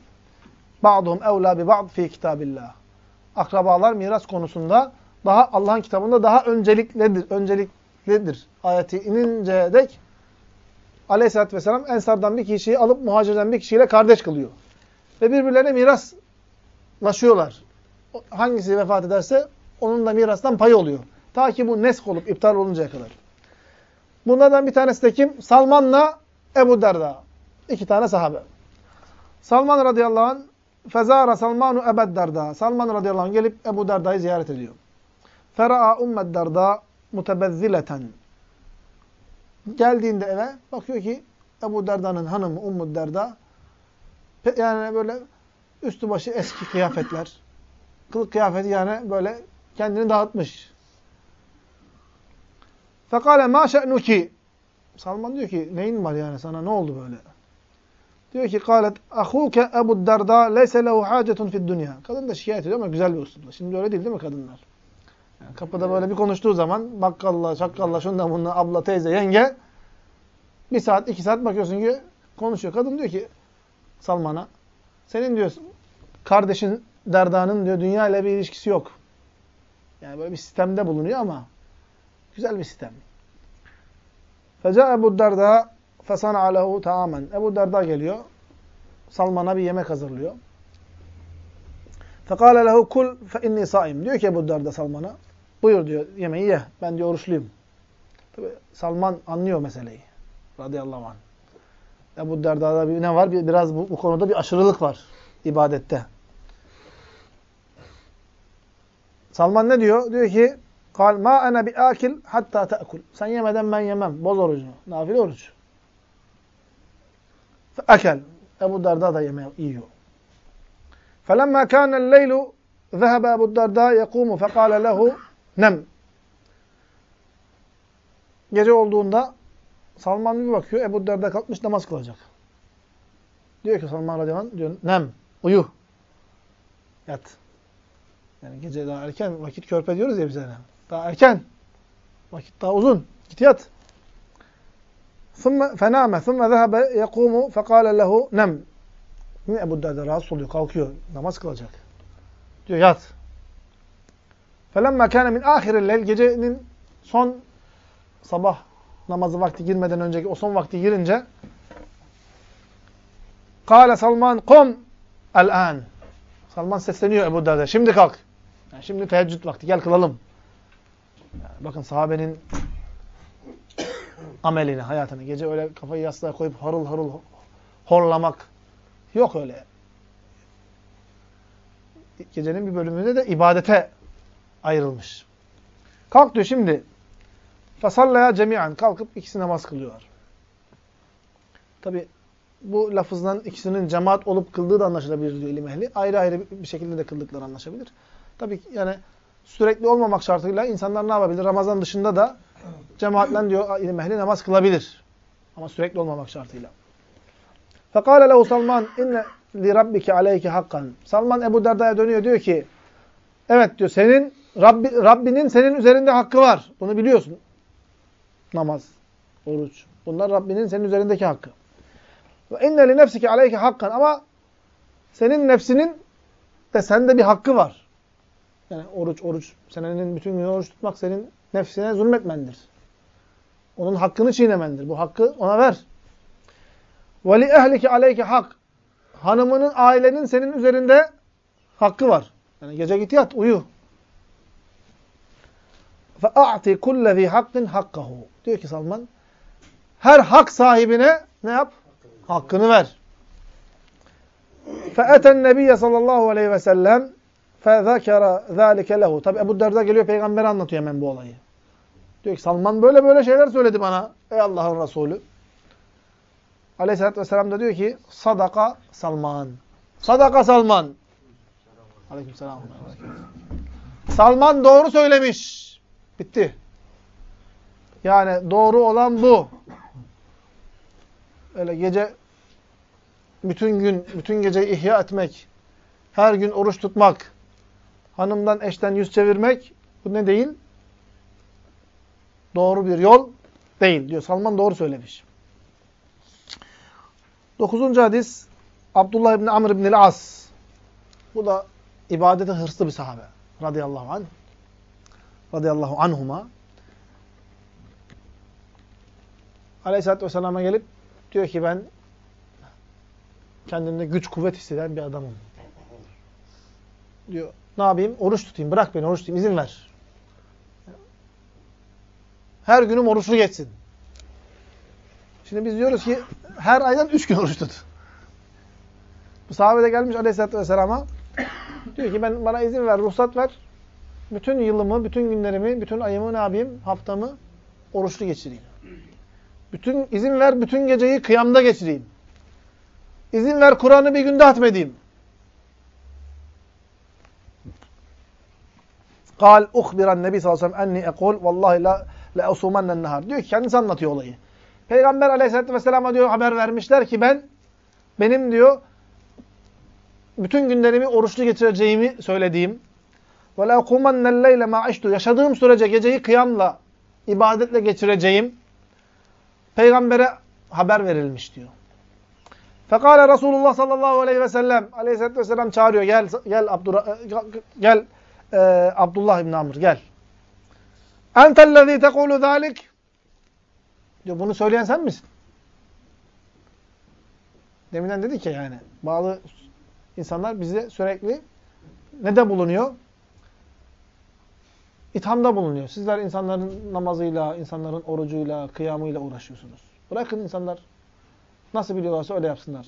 ba'duhum evla bi ba'd fi kitabillah. Akrabalar miras konusunda daha Allah'ın kitabında daha önceliklidir. Önceliklidir. Ayeti inince dek Aleyhisselatü Vesselam Ensardan bir kişiyi alıp muhacirden bir kişiyle kardeş kılıyor. Ve birbirlerine miraslaşıyorlar. Hangisi vefat ederse onun da mirastan payı oluyor. Ta ki bu nesk olup iptal oluncaya kadar. Bunlardan bir tanesi de kim? Salman'la Ebu Derda. İki tane sahabe. Salman radıyallahu anh Fezara Salmanu Ebed Derda. Salman radıyallahu anh gelip Ebu Derda'yı ziyaret ediyor. Fera'a Ummed Derda mutebezzileten. Geldiğinde eve bakıyor ki Ebu Derda'nın hanımı Ummu Derda yani böyle üstü başı eski kıyafetler. Kılık kıyafeti yani böyle kendini dağıtmış. Fekale ma şe'nuki. Salman diyor ki neyin var yani sana ne oldu böyle? Diyor ki kalet ahuke Ebu Derda leyse lehu hacetun fid dünya. Kadın da şikayet ediyor ama güzel bir uslupla. Şimdi öyle değil değil mi kadınlar? Yani kapıda böyle bir konuştuğu zaman bakkalla, çakkalla, şundan bundan abla, teyze, yenge bir saat, iki saat bakıyorsun ki konuşuyor. Kadın diyor ki Salman'a senin diyor kardeşin Derda'nın diyor dünya ile bir ilişkisi yok. Yani böyle bir sistemde bulunuyor ama güzel bir sistem. Feca Ebu Derda fesana lehu taamen. Ebu Derda geliyor. Salman'a bir yemek hazırlıyor. Fekale lehu kul fe inni saim. Diyor ki Ebu Derda Salman'a buyur diyor yemeği ye. Ben diyor oruçluyum. Tabi Salman anlıyor meseleyi. Radıyallahu anh. Ebu Derda'da bir ne var? Bir, biraz bu, bu konuda bir aşırılık var ibadette. Salman ne diyor? Diyor ki Kal ma ana bi akil hatta ta'kul. Sen yemeden ben yemem. Boz orucunu. Nafile oruç. Fe akel. Ebu Derda da yemeği yiyor. Felemma kana el-leylu zehebe Ebu Derda yekumu fekale lehu nem. Gece olduğunda Salman bir bakıyor, Ebu Derda kalkmış namaz kılacak. Diyor ki Salman radıyallahu anh, diyor, nem, uyu, yat. Yani gece daha erken, vakit körpe diyoruz ya bize. Daha erken, vakit daha uzun, git yat. ثُمَّ فَنَامَ ثُمَّ ذَهَبَ يَقُومُ فَقَالَ لَهُ nem. Yine Ebu Derda rahatsız oluyor, kalkıyor, namaz kılacak. Diyor yat. فَلَمَّا كَانَ مِنْ آخِرِ اللَّيْلِ Gecenin son sabah namazı vakti girmeden önceki o son vakti girince Kale Salman kom el-an. Salman sesleniyor Ebu Derda. Şimdi kalk. Yani şimdi teheccüd vakti. Gel kılalım. Yani bakın sahabenin amelini, hayatını. Gece öyle kafayı yastığa koyup harıl harıl horlamak yok öyle. Gecenin bir bölümünde de ibadete ayrılmış. Kalk diyor şimdi. Fasallaya cemiyen. Kalkıp ikisi namaz kılıyorlar. Tabi bu lafızdan ikisinin cemaat olup kıldığı da anlaşılabilir diyor ilim ehli. Ayrı ayrı bir şekilde de kıldıkları anlaşabilir. Tabi yani sürekli olmamak şartıyla insanlar ne yapabilir? Ramazan dışında da cemaatle diyor ilim ehli namaz kılabilir. Ama sürekli olmamak şartıyla. Fekale lehu Salman inne li rabbike aleyke hakkan. Salman Ebu Derda'ya dönüyor diyor ki evet diyor senin Rabbi, Rabbinin senin üzerinde hakkı var. Bunu biliyorsun Namaz, oruç. Bunlar Rabbinin senin üzerindeki hakkı. Ve inne li nefsike aleyke hakkan ama senin nefsinin de sende bir hakkı var. Yani oruç, oruç, senenin bütün günü oruç tutmak senin nefsine zulmetmendir. Onun hakkını çiğnemendir. Bu hakkı ona ver. وَلِ اَهْلِكِ عَلَيْكِ hak. Hanımının, ailenin senin üzerinde hakkı var. Yani gece git yat, uyu. فَاَعْتِ كُلَّ ذِي حَقٍ حَقَّهُ Diyor ki Salman her hak sahibine ne yap? Hakkını ver. Fe'eten Nebiye sallallahu aleyhi ve sellem fezekere zâlike lehu. Tabi Ebu Derda geliyor peygambere anlatıyor hemen bu olayı. Diyor ki Salman böyle böyle şeyler söyledi bana. Ey Allah'ın Resulü. Aleyhisselatü vesselam da diyor ki sadaka Salman. Sadaka Salman. Aleykümselam. Salman doğru söylemiş. Bitti. Yani doğru olan bu. Öyle gece bütün gün, bütün gece ihya etmek, her gün oruç tutmak, hanımdan, eşten yüz çevirmek bu ne değil? Doğru bir yol değil diyor. Salman doğru söylemiş. Dokuzuncu hadis Abdullah İbni Amr İbni As. Bu da ibadete hırslı bir sahabe. Radıyallahu anh. Radıyallahu anhuma. Aleyhisselatü Vesselam'a gelip diyor ki ben kendimde güç kuvvet hisseden bir adamım. Diyor ne yapayım? Oruç tutayım. Bırak beni oruç tutayım. izin ver. Her günüm oruçlu geçsin. Şimdi biz diyoruz ki her aydan üç gün oruç tut. Bu sahabe de gelmiş aleyhissalatü vesselama. Diyor ki ben bana izin ver, ruhsat ver. Bütün yılımı, bütün günlerimi, bütün ayımı ne yapayım? Haftamı oruçlu geçireyim. Bütün izin ver, bütün geceyi kıyamda geçireyim. İzin ver Kur'an'ı bir günde hatmedeyim. Kal uhbiran nebi sallallahu aleyhi ve sellem enni ekul vallahi la la usumannen nehar. Diyor ki kendisi anlatıyor olayı. Peygamber aleyhissalatü vesselam'a diyor haber vermişler ki ben benim diyor bütün günlerimi oruçlu geçireceğimi söylediğim ve la ukumannel leyle ma yaşadığım sürece geceyi kıyamla ibadetle geçireceğim peygambere haber verilmiş diyor. Fekale Resulullah sallallahu aleyhi ve sellem aleyhissalatü vesselam çağırıyor. Gel gel Abdurrah, gel e, Abdullah İbn Amr gel. Entellezî tekûlü zâlik. Diyor bunu söyleyen sen misin? Deminden dedik ya yani. Bazı insanlar bize sürekli ne de bulunuyor? İthamda bulunuyor. Sizler insanların namazıyla, insanların orucuyla, kıyamıyla uğraşıyorsunuz. Bırakın insanlar nasıl biliyorlarsa öyle yapsınlar.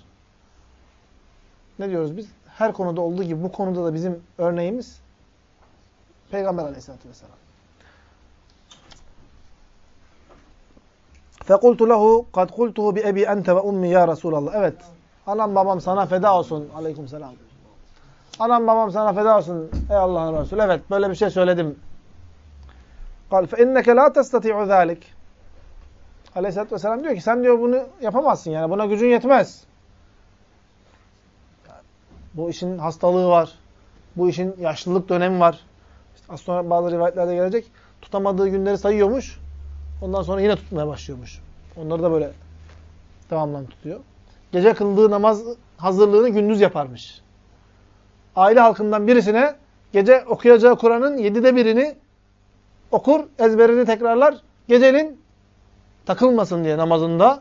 Ne diyoruz biz? Her konuda olduğu gibi bu konuda da bizim örneğimiz Peygamber aleyhissalatü vesselam. فَقُلْتُ لَهُ قَدْ قُلْتُهُ بِأَبِي أَنْتَ وَأُمِّي يَا رَسُولَ اللّٰهِ Evet. Anam babam sana feda olsun. Aleyküm selam. Anam babam sana feda olsun. Ey Allah'ın Resulü. Evet böyle bir şey söyledim. قال فَاِنَّكَ لَا تَسْتَطِعُ ذَٰلِكَ Aleyhisselatü Vesselam diyor ki sen diyor bunu yapamazsın yani buna gücün yetmez. Bu işin hastalığı var. Bu işin yaşlılık dönemi var. İşte az sonra bazı rivayetlerde gelecek. Tutamadığı günleri sayıyormuş. Ondan sonra yine tutmaya başlıyormuş. Onları da böyle devamlı tutuyor. Gece kıldığı namaz hazırlığını gündüz yaparmış. Aile halkından birisine gece okuyacağı Kur'an'ın yedide birini okur, ezberini tekrarlar. Gecenin takılmasın diye namazında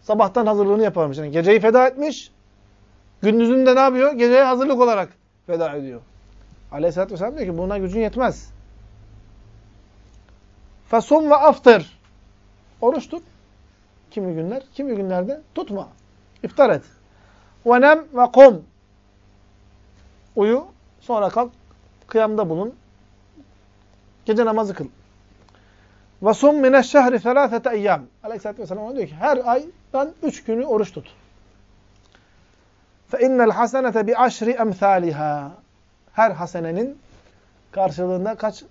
sabahtan hazırlığını yaparmış. Yani geceyi feda etmiş. Gündüzünü de ne yapıyor? Geceye hazırlık olarak feda ediyor. Aleyhisselatü Vesselam diyor ki buna gücün yetmez. Fesum ve after. Oruç tut. Kimi günler? Kimi günlerde? Tutma. İftar et. Ve nem ve kom. Uyu. Sonra kalk. Kıyamda bulun. Gece namazı kıl. Ve sum mineşşehri selâfete eyyâm. Aleyhisselatü Vesselam ona diyor ki her aydan üç günü oruç tut. Hasenete bi aşri emthâliha. Her hasenenin karşılığında kaç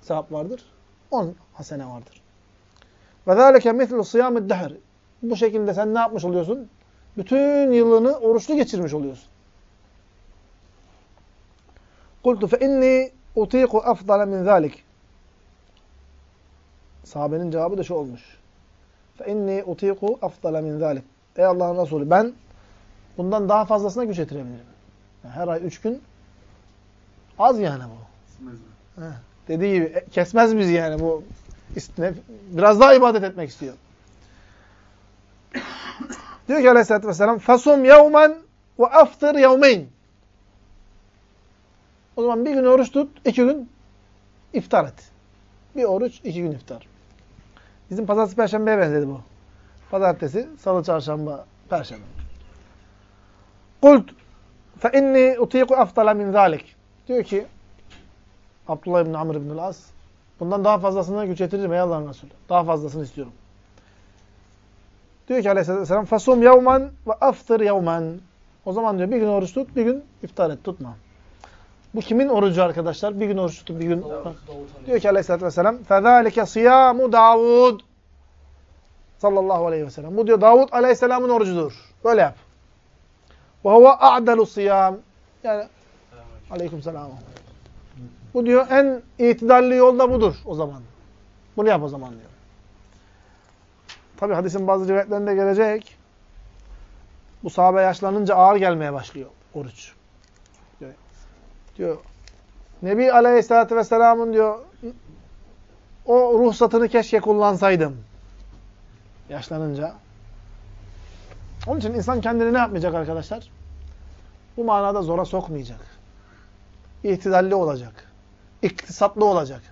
sevap vardır? 10 hasene vardır. Zâleke mislu sıyâmid dehr. Bu şekilde sen ne yapmış oluyorsun? Bütün yılını oruçlu geçirmiş oluyorsun. Fe inni utiku afdala min zâlik. Sahabenin cevabı da şu olmuş. Fe inni utiku afdala min zâlik. Ey Allah'ın Resulü ben bundan daha fazlasına güç yetirebilirim. Yani her ay üç gün az yani bu. İsmez mi? Heh. Dediği gibi e, kesmez bizi yani bu. İstine- Biraz daha ibadet etmek istiyor. Diyor ki aleyhissalatü vesselam فَصُمْ يَوْمًا وَاَفْطِرْ يَوْمَيْنِ o zaman bir gün oruç tut, iki gün iftar et. Bir oruç, iki gün iftar. Bizim pazartesi, perşembeye benzedi bu. Pazartesi, salı, çarşamba, perşembe. Kult fe inni utiku aftala min zalik. Diyor ki Abdullah ibn Amr ibn As bundan daha fazlasına güç yetiririm ey Allah'ın Resulü. Daha fazlasını istiyorum. Diyor ki aleyhisselam fasum yevmen ve aftır yevmen. O zaman diyor bir gün oruç tut, bir gün iftar et. Tutma. Bu kimin orucu arkadaşlar? Bir gün oruç tutup bir gün... Diyor ki aleyhissalatü vesselam فَذَٰلِكَ صِيَامُ دَاوُدْ Sallallahu aleyhi ve sellem. Bu diyor Davud aleyhisselamın orucudur. Böyle yap. وَهُوَ أَعْدَلُ الصِّيَامِ Yani aleyküm selam. Bu diyor en itidalli yol da budur o zaman. Bunu yap o zaman diyor. Tabi hadisin bazı rivayetlerinde gelecek. Bu sahabe yaşlanınca ağır gelmeye başlıyor oruç. Diyor. Nebi Aleyhisselatü Vesselam'ın diyor o ruhsatını keşke kullansaydım. Yaşlanınca. Onun için insan kendini ne yapmayacak arkadaşlar? Bu manada zora sokmayacak. İhtidalli olacak. İktisatlı olacak.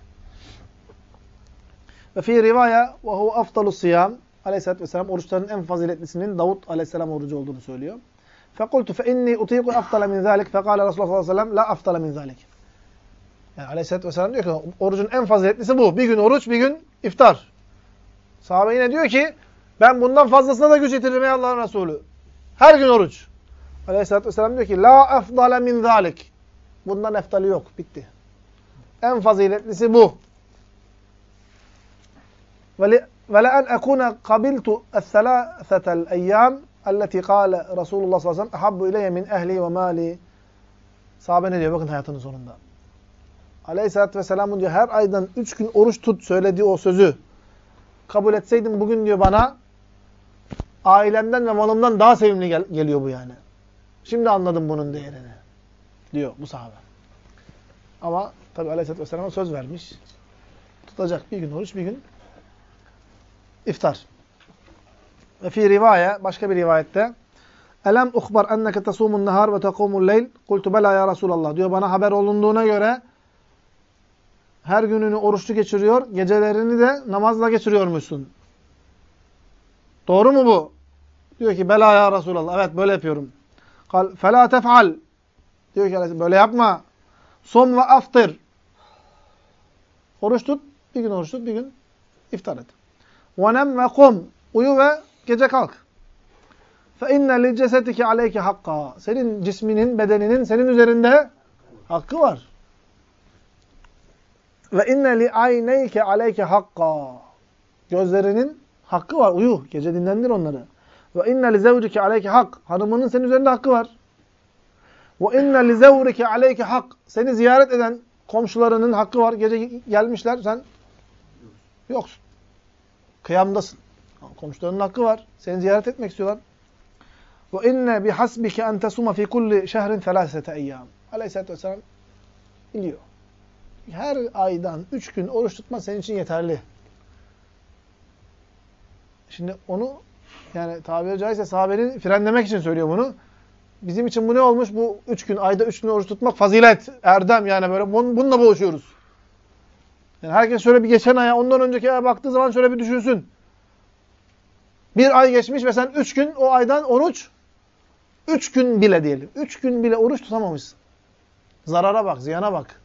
Ve fi rivaya ve huve afdalu siyam Aleyhisselatü Vesselam oruçların en faziletlisinin Davud Aleyhisselam orucu olduğunu söylüyor. فَقُلْتُ فَاِنِّي اُطِيقُ اَفْضَلَ مِنْ ذَٰلِكَ فَقَالَ Resulullah sallallahu aleyhi ve sellem لَا اَفْضَلَ مِنْ ذَٰلِكَ Yani Aleyhisselatü Vesselam diyor ki orucun en faziletlisi bu. Bir gün oruç, bir gün iftar. Sahabe yine diyor ki ben bundan fazlasına da güç getiririm ey Allah'ın Resulü. Her gün oruç. Aleyhisselatü Vesselam diyor ki La efdale min zalik. Bundan eftali yok. Bitti. En faziletlisi bu. Ve le en ekune kabiltu es-selâsetel eyyâm elleti kâle Resulullah sallallahu aleyhi ve sellem ileyye min ehli ve mali. Sahabe ne diyor? Bakın hayatının sonunda. Aleyhisselatü Vesselam'ın diyor her aydan üç gün oruç tut söylediği o sözü kabul etseydim bugün diyor bana ailemden ve malımdan daha sevimli gel geliyor bu yani. Şimdi anladım bunun değerini. Diyor bu sahabe. Ama tabi Aleyhisselatü Vesselam'a söz vermiş. Tutacak bir gün oruç, bir gün iftar. Ve fi rivaye, başka bir rivayette Elem uhbar enneke tasumun nehar ve tekumul leyl. Kultu bela ya Resulallah. Diyor bana haber olunduğuna göre her gününü oruçlu geçiriyor, gecelerini de namazla geçiriyormuşsun. Doğru mu bu? Diyor ki bela ya Resulallah. Evet böyle yapıyorum. Kal fela tef'al. Diyor ki böyle yapma. Som ve aftir. Oruç tut. Bir gün oruç tut, bir gün iftar et. Ve nem ve kum. Uyu ve gece kalk. Li cesetike aleyke hakka. Senin cisminin, bedeninin senin üzerinde hakkı var. Ve inne li ayneyke aleyke hakka. Gözlerinin hakkı var. Uyu. Gece dinlendir onları. Ve inne li zevcike aleyke hak. Hanımının senin üzerinde hakkı var. Ve inne li zevrike aleyke hak. Seni ziyaret eden komşularının hakkı var. Gece gelmişler sen yoksun. Kıyamdasın. Komşularının hakkı var. Seni ziyaret etmek istiyorlar. Ve inne bihasbike en tesuma fi kulli şehrin felasete eyyam. Aleyhisselatü vesselam biliyor. Her aydan üç gün oruç tutma senin için yeterli. Şimdi onu yani tabiri caizse sahabenin frenlemek için söylüyor bunu. Bizim için bu ne olmuş? Bu üç gün, ayda üç gün oruç tutmak fazilet, erdem yani böyle bununla boğuşuyoruz. Yani herkes şöyle bir geçen aya, ondan önceki aya baktığı zaman şöyle bir düşünsün. Bir ay geçmiş ve sen üç gün o aydan oruç, üç gün bile diyelim. Üç gün bile oruç tutamamışsın. Zarara bak, ziyana bak.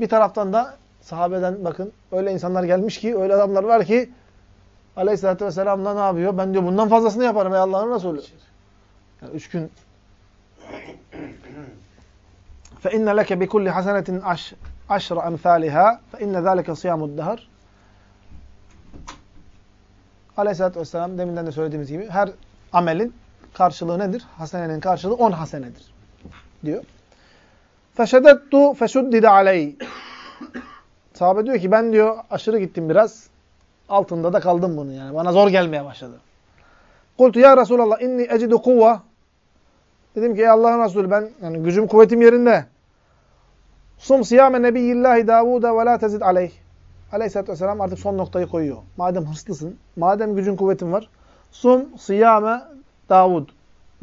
Bir taraftan da sahabeden bakın öyle insanlar gelmiş ki, öyle adamlar var ki Aleyhisselatü Vesselam'la ne yapıyor? Ben diyor bundan fazlasını yaparım ey Allah'ın Resulü. Yani üç gün فَاِنَّ لَكَ بِكُلِّ حَسَنَةٍ عَشْرَ اَمْثَالِهَا فَاِنَّ ذَٰلِكَ صِيَامُ الدَّهَرِ Aleyhisselatü vesselam deminden de söylediğimiz gibi her amelin karşılığı nedir? Hasenenin karşılığı on hasenedir. Diyor. Feşedettu feşuddide aleyh. Sahabe diyor ki ben diyor aşırı gittim biraz. Altında da kaldım bunu yani. Bana zor gelmeye başladı. Kultu ya Resulallah inni ecidu kuvve. Dedim ki ey Allah'ın Resulü ben yani gücüm kuvvetim yerinde. Sum siyame nebiyyillahi Davud'a ve la tezid aleyh. Aleyhisselatü vesselam artık son noktayı koyuyor. Madem hırslısın, madem gücün kuvvetin var. Sum siyame Davud.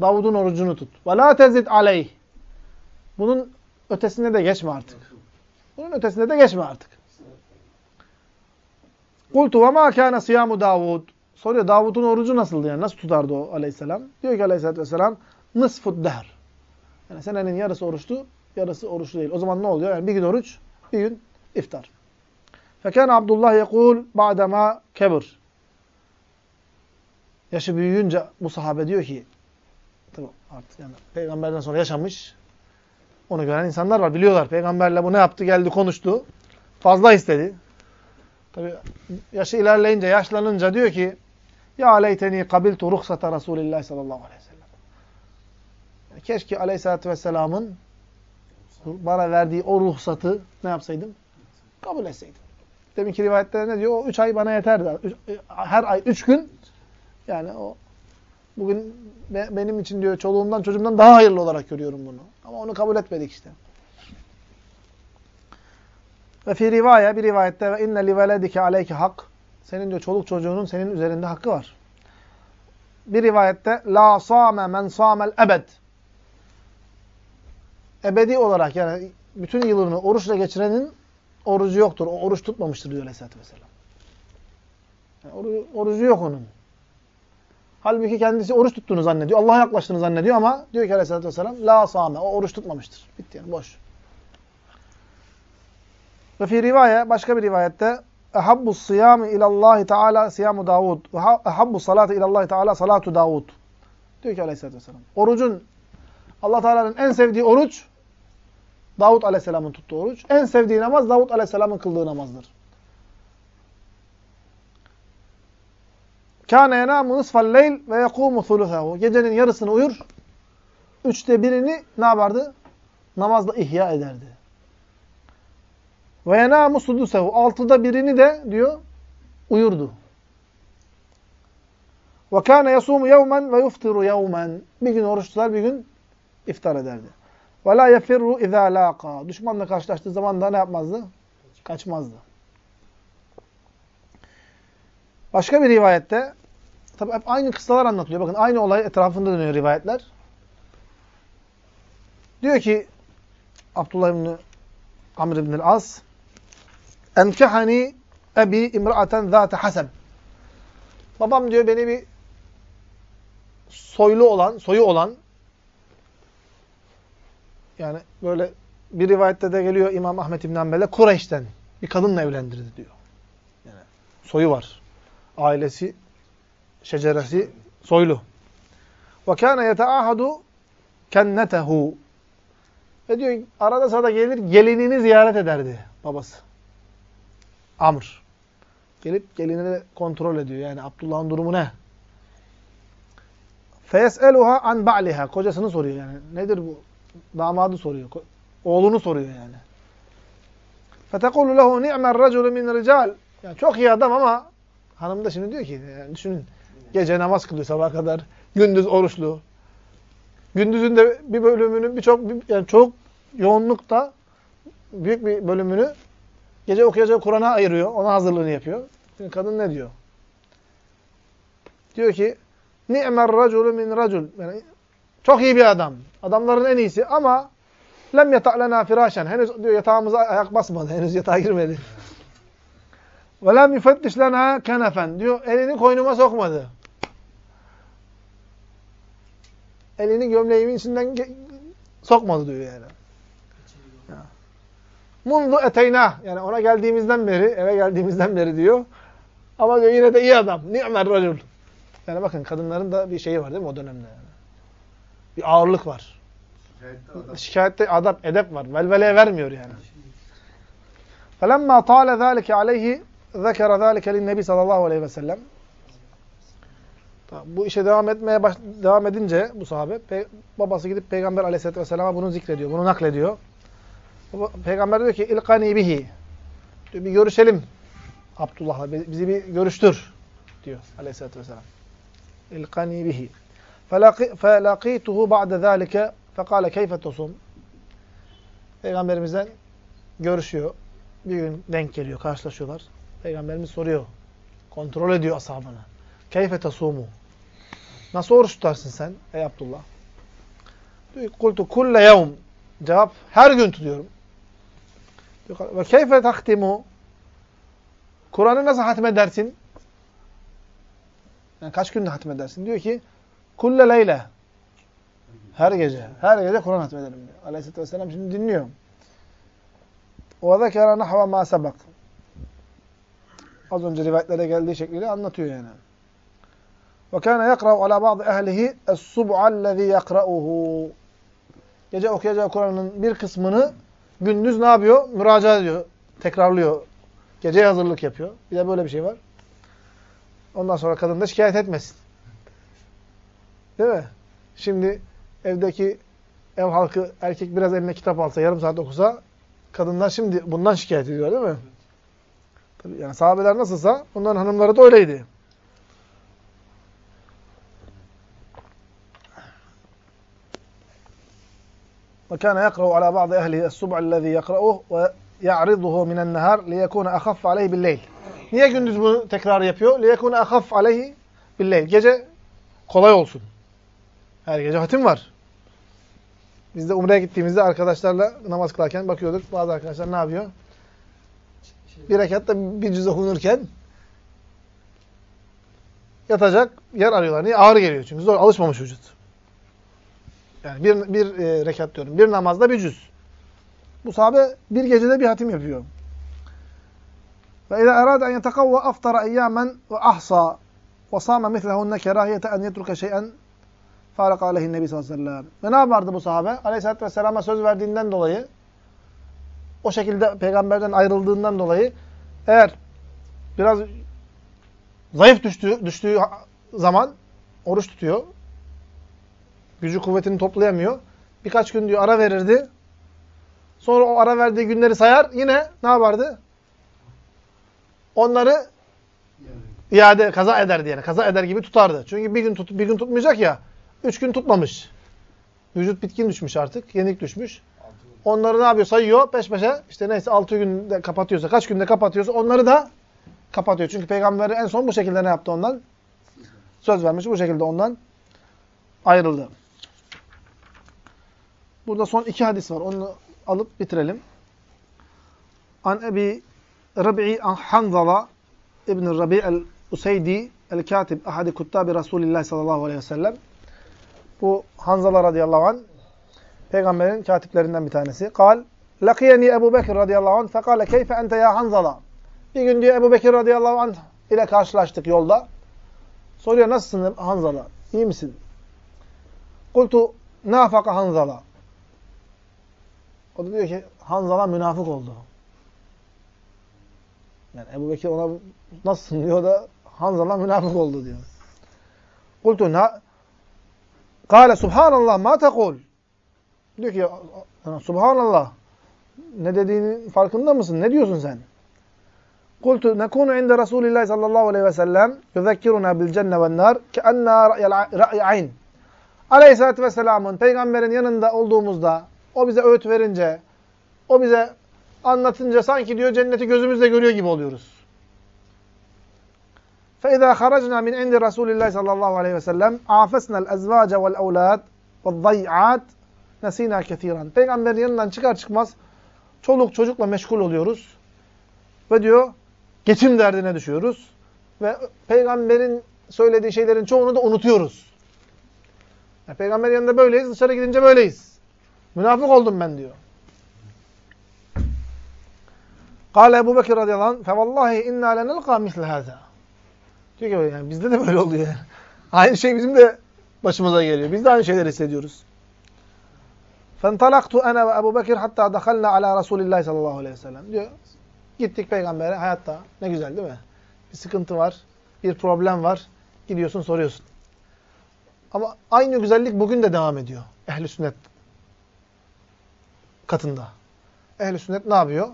Davud'un orucunu tut. Ve la tezid aleyh. Bunun ötesine de geçme artık. Bunun ötesine de geçme artık. Kultu ve ma kâne siyamu Davud. Soruyor Davud'un orucu nasıldı yani? Nasıl tutardı o aleyhisselam? Diyor ki aleyhisselatü vesselam nısfud dehr. Yani senenin yarısı oruçlu, yarısı oruçlu değil. O zaman ne oluyor? Yani bir gün oruç, bir gün iftar. Fekâne Abdullah yekul ba'dema kebir. Yaşı büyüyünce bu sahabe diyor ki tabii artık yani peygamberden sonra yaşamış onu gören insanlar var. Biliyorlar. Peygamberle bu ne yaptı? Geldi konuştu. Fazla istedi. Tabii yaşı ilerleyince, yaşlanınca diyor ki Ya leyteni kabiltu ruhsata Resulillah sallallahu aleyhi ve sellem. Yani keşke aleyhissalatü vesselamın bana verdiği o ruhsatı ne yapsaydım? Kabul etseydim. Deminki rivayette ne diyor? O üç ay bana yeterdi. Üç, her ay üç gün yani o bugün be, benim için diyor çoluğumdan çocuğumdan daha hayırlı olarak görüyorum bunu. Ama onu kabul etmedik işte. Ve fi rivaya bir rivayette ve inne li veledike aleyke hak. Senin diyor çoluk çocuğunun senin üzerinde hakkı var. Bir rivayette la sâme men sâmel ebed. Ebedi olarak yani bütün yılını oruçla geçirenin orucu yoktur. O oruç tutmamıştır diyor Aleyhisselatü Vesselam. Yani oru, orucu yok onun. Halbuki kendisi oruç tuttuğunu zannediyor. Allah'a yaklaştığını zannediyor ama diyor ki Aleyhisselatü Vesselam la sâme. O oruç tutmamıştır. Bitti yani boş. Ve fi rivaye başka bir rivayette ehabbu siyami ilallahi teala siyamu Davud ehabbu salati ilallahi teala salatu Davud. Diyor ki Aleyhisselatü Vesselam. Orucun Allah Teala'nın en sevdiği oruç Davud Aleyhisselam'ın tuttuğu oruç. En sevdiği namaz Davud Aleyhisselam'ın kıldığı namazdır. Kâne yenâmu nısfal leyl ve yekûmu thuluthahu. Gecenin yarısını uyur. Üçte birini ne yapardı? Namazla ihya ederdi. Ve yenâmu sudusehu. Altıda birini de diyor uyurdu. Ve kâne yasûmu yevmen ve yuftiru yevmen. Bir gün oruç tutar, bir gün iftar ederdi. Ve lâ yefirru izâ. Düşmanla karşılaştığı zaman da ne yapmazdı? Kaçmazdı. Başka bir rivayette, tabi hep aynı kıssalar anlatılıyor. Bakın aynı olay etrafında dönüyor rivayetler. Diyor ki Abdullah ibn Amr ibn el-As Enkehani ebi imra'aten zâte haseb. Babam diyor beni bir soylu olan, soyu olan yani böyle bir rivayette de geliyor İmam Ahmet İbn Hanbel'e Kureyş'ten bir kadınla evlendirdi diyor. Yani soyu var. Ailesi, şeceresi soylu. Ve kâne yeteahadu kennetehu. Ve diyor arada sırada gelir gelinini ziyaret ederdi babası. Amr. Gelip gelinini kontrol ediyor. Yani Abdullah'ın durumu ne? Feyeseluha an ba'liha. Kocasını soruyor yani. Nedir bu? Damadı soruyor. Oğlunu soruyor yani. Fetekulu lehu ni'mer raculu min rical. Yani çok iyi adam ama hanım da şimdi diyor ki yani düşünün. Gece namaz kılıyor sabah kadar. Gündüz oruçlu. Gündüzün de bir bölümünü birçok yani çok yoğunlukta büyük bir bölümünü gece okuyacağı Kur'an'a ayırıyor. Ona hazırlığını yapıyor. Şimdi kadın ne diyor? Diyor ki ni'mer raculu min racul. Yani çok iyi bir adam. Adamların en iyisi ama lem yata'lena firâşen. Henüz diyor yatağımıza ayak basmadı. Henüz yatağa girmedi. Ve lem yufettiş lena kenefen. Diyor elini koynuma sokmadı. Elini gömleğimin içinden sokmadı diyor yani. Mundu eteyna. Yani ona geldiğimizden beri, eve geldiğimizden beri diyor. Ama diyor yine de iyi adam. Ni'mer racul. Yani bakın kadınların da bir şeyi var değil mi o dönemde. Bir ağırlık var. Şikayette adap, edep var. Velveleye vermiyor yani. فَلَمَّا طَالَ ذَٰلِكَ عَلَيْهِ ذَكَرَ ذَٰلِكَ لِلنَّبِي sallallahu aleyhi ve sellem. Bu işe devam etmeye baş, devam edince bu sahabe, pe, babası gidip Peygamber aleyhisselatü vesselam'a bunu zikrediyor, bunu naklediyor. Peygamber diyor ki, ilkani bihi. Diyor, bir görüşelim Abdullah'la, bizi bir görüştür diyor aleyhisselatü vesselam. İlkani bihi. فَلَقِ- فَلَقِيتُهُ بَعْدَ ذَٰلِكَ فَقَالَ كَيْفَ تَصُومُ Peygamberimizden görüşüyor. Bir gün denk geliyor, karşılaşıyorlar. Peygamberimiz soruyor. Kontrol ediyor ashabını. Keyfe tasumu. Nasıl oruç tutarsın sen ey Abdullah? Diyor, Kultu kulle yevm. Cevap her gün tutuyorum. Diyor, Ve keyfe tahtimu. Kur'an'ı nasıl hatmedersin? Yani kaç günde hatmedersin? Diyor ki kulle leyle. Her gece. Her gece Kur'an hatmederim diyor. Aleyhisselatü Vesselam şimdi dinliyor. وَذَكَرَ نَحْوَ مَا سَبَقٍ Az önce rivayetlere geldiği şekliyle anlatıyor yani. وَكَانَ يَقْرَوْ عَلَى بَعْضِ اَهْلِهِ السُّبْعَ الَّذ۪ي يَقْرَؤُهُ Gece okuyacağı Kur'an'ın bir kısmını gündüz ne yapıyor? Müracaat ediyor. Tekrarlıyor. Gece hazırlık yapıyor. Bir de böyle bir şey var. Ondan sonra kadın da şikayet etmesin. Değil mi? Şimdi evdeki ev halkı erkek biraz eline kitap alsa, yarım saat okusa kadınlar şimdi bundan şikayet ediyor değil mi? Tabii yani sahabeler nasılsa onların hanımları da öyleydi. وكان يقرأ على بعض أهله السبع الذي يقرأه ويعرضه من النهار ليكون أخف عليه بالليل. Niye gündüz bunu tekrar yapıyor? ليكون أخف عليه بالليل. Gece kolay olsun. Her gece hatim var. Biz de Umre'ye gittiğimizde arkadaşlarla namaz kılarken bakıyorduk. Bazı arkadaşlar ne yapıyor? Bir rekatta bir cüz okunurken yatacak yer arıyorlar. Niye? Ağır geliyor çünkü zor. Alışmamış vücut. Yani bir, bir e, rekat diyorum. Bir namazda bir cüz. Bu sahabe bir gecede bir hatim yapıyor. Ve izâ erâde en yetekavve aftara eyyâmen ve ahsâ ve sâme mislehunne kerâhiyete en yetruke şey'en fâlaka aleyhin nebi sallallahu aleyhi ve sellem. Ve ne yapardı bu sahabe? Aleyhisselatü vesselama söz verdiğinden dolayı o şekilde peygamberden ayrıldığından dolayı eğer biraz zayıf düştüğü, düştüğü zaman oruç tutuyor. Gücü kuvvetini toplayamıyor. Birkaç gün diyor ara verirdi. Sonra o ara verdiği günleri sayar. Yine ne yapardı? Onları iade, kaza ederdi yani. Kaza eder gibi tutardı. Çünkü bir gün tut, bir gün tutmayacak ya. Üç gün tutmamış. Vücut bitkin düşmüş artık. Yenik düşmüş. Onları ne yapıyor? Sayıyor peş peşe. İşte neyse altı günde kapatıyorsa, kaç günde kapatıyorsa onları da kapatıyor. Çünkü peygamberi en son bu şekilde ne yaptı ondan? Söz vermiş. Bu şekilde ondan ayrıldı. Burada son iki hadis var. Onu alıp bitirelim. An Ebi Rabi'i an Hanzala İbn Rabi el-Useydi el-Katib ahadi kuttabi Resulillah sallallahu aleyhi ve sellem. Bu Hanzala radıyallahu anh peygamberin katiplerinden bir tanesi. Kal Lakiyeni Ebu Bekir radıyallahu anh fekale keyfe ente ya Hanzala. Bir gün diyor Ebu Bekir radıyallahu anh ile karşılaştık yolda. Soruyor nasılsın Hanzala? İyi misin? Kultu nafaka Hanzala. O da diyor ki Hanzala münafık oldu. Yani Ebu Bekir ona nasılsın diyor da Hanzala münafık oldu diyor. Kultu na Kale subhanallah ma tekul. Diyor ki subhanallah ne dediğinin farkında mısın? Ne diyorsun sen? Kultu nekunu inde Resulillah sallallahu aleyhi ve sellem yuzekkiruna bil cenne ven nar keanna ra'y ayn. Aleyhisselatü Vesselam'ın peygamberin yanında olduğumuzda o bize öğüt verince, o bize anlatınca sanki diyor cenneti gözümüzle görüyor gibi oluyoruz. فَاِذَا خَرَجْنَا مِنْ عِنْدِ رَسُولِ اللّٰهِ sallallahu aleyhi ve sellem عَافَسْنَا الْاَزْوَاجَ وَالْاَوْلَادِ وَالضَّيْعَاتِ نَس۪ينَا كَثِيرًا Peygamberin yanından çıkar çıkmaz çoluk çocukla meşgul oluyoruz. Ve diyor geçim derdine düşüyoruz. Ve peygamberin söylediği şeylerin çoğunu da unutuyoruz. Yani peygamberin yanında böyleyiz, dışarı gidince böyleyiz. Münafık oldum ben diyor. Kale Ebu Bekir radıyallahu anh فَوَاللّٰهِ اِنَّا لَنَلْقَى مِثْلَ هَذَا Diyor ki yani bizde de böyle oluyor. Yani. Aynı şey bizim de başımıza geliyor. Biz de aynı şeyleri hissediyoruz. فَانْطَلَقْتُ اَنَا وَاَبُو بَكِرْ حَتَّى دَخَلْنَا عَلَى رَسُولِ اللّٰهِ sallallahu aleyhi ve sellem diyor. Gittik peygambere hayatta. Ne güzel değil mi? Bir sıkıntı var. Bir problem var. Gidiyorsun soruyorsun. Ama aynı güzellik bugün de devam ediyor. Ehl-i sünnet katında. Ehl-i sünnet ne yapıyor?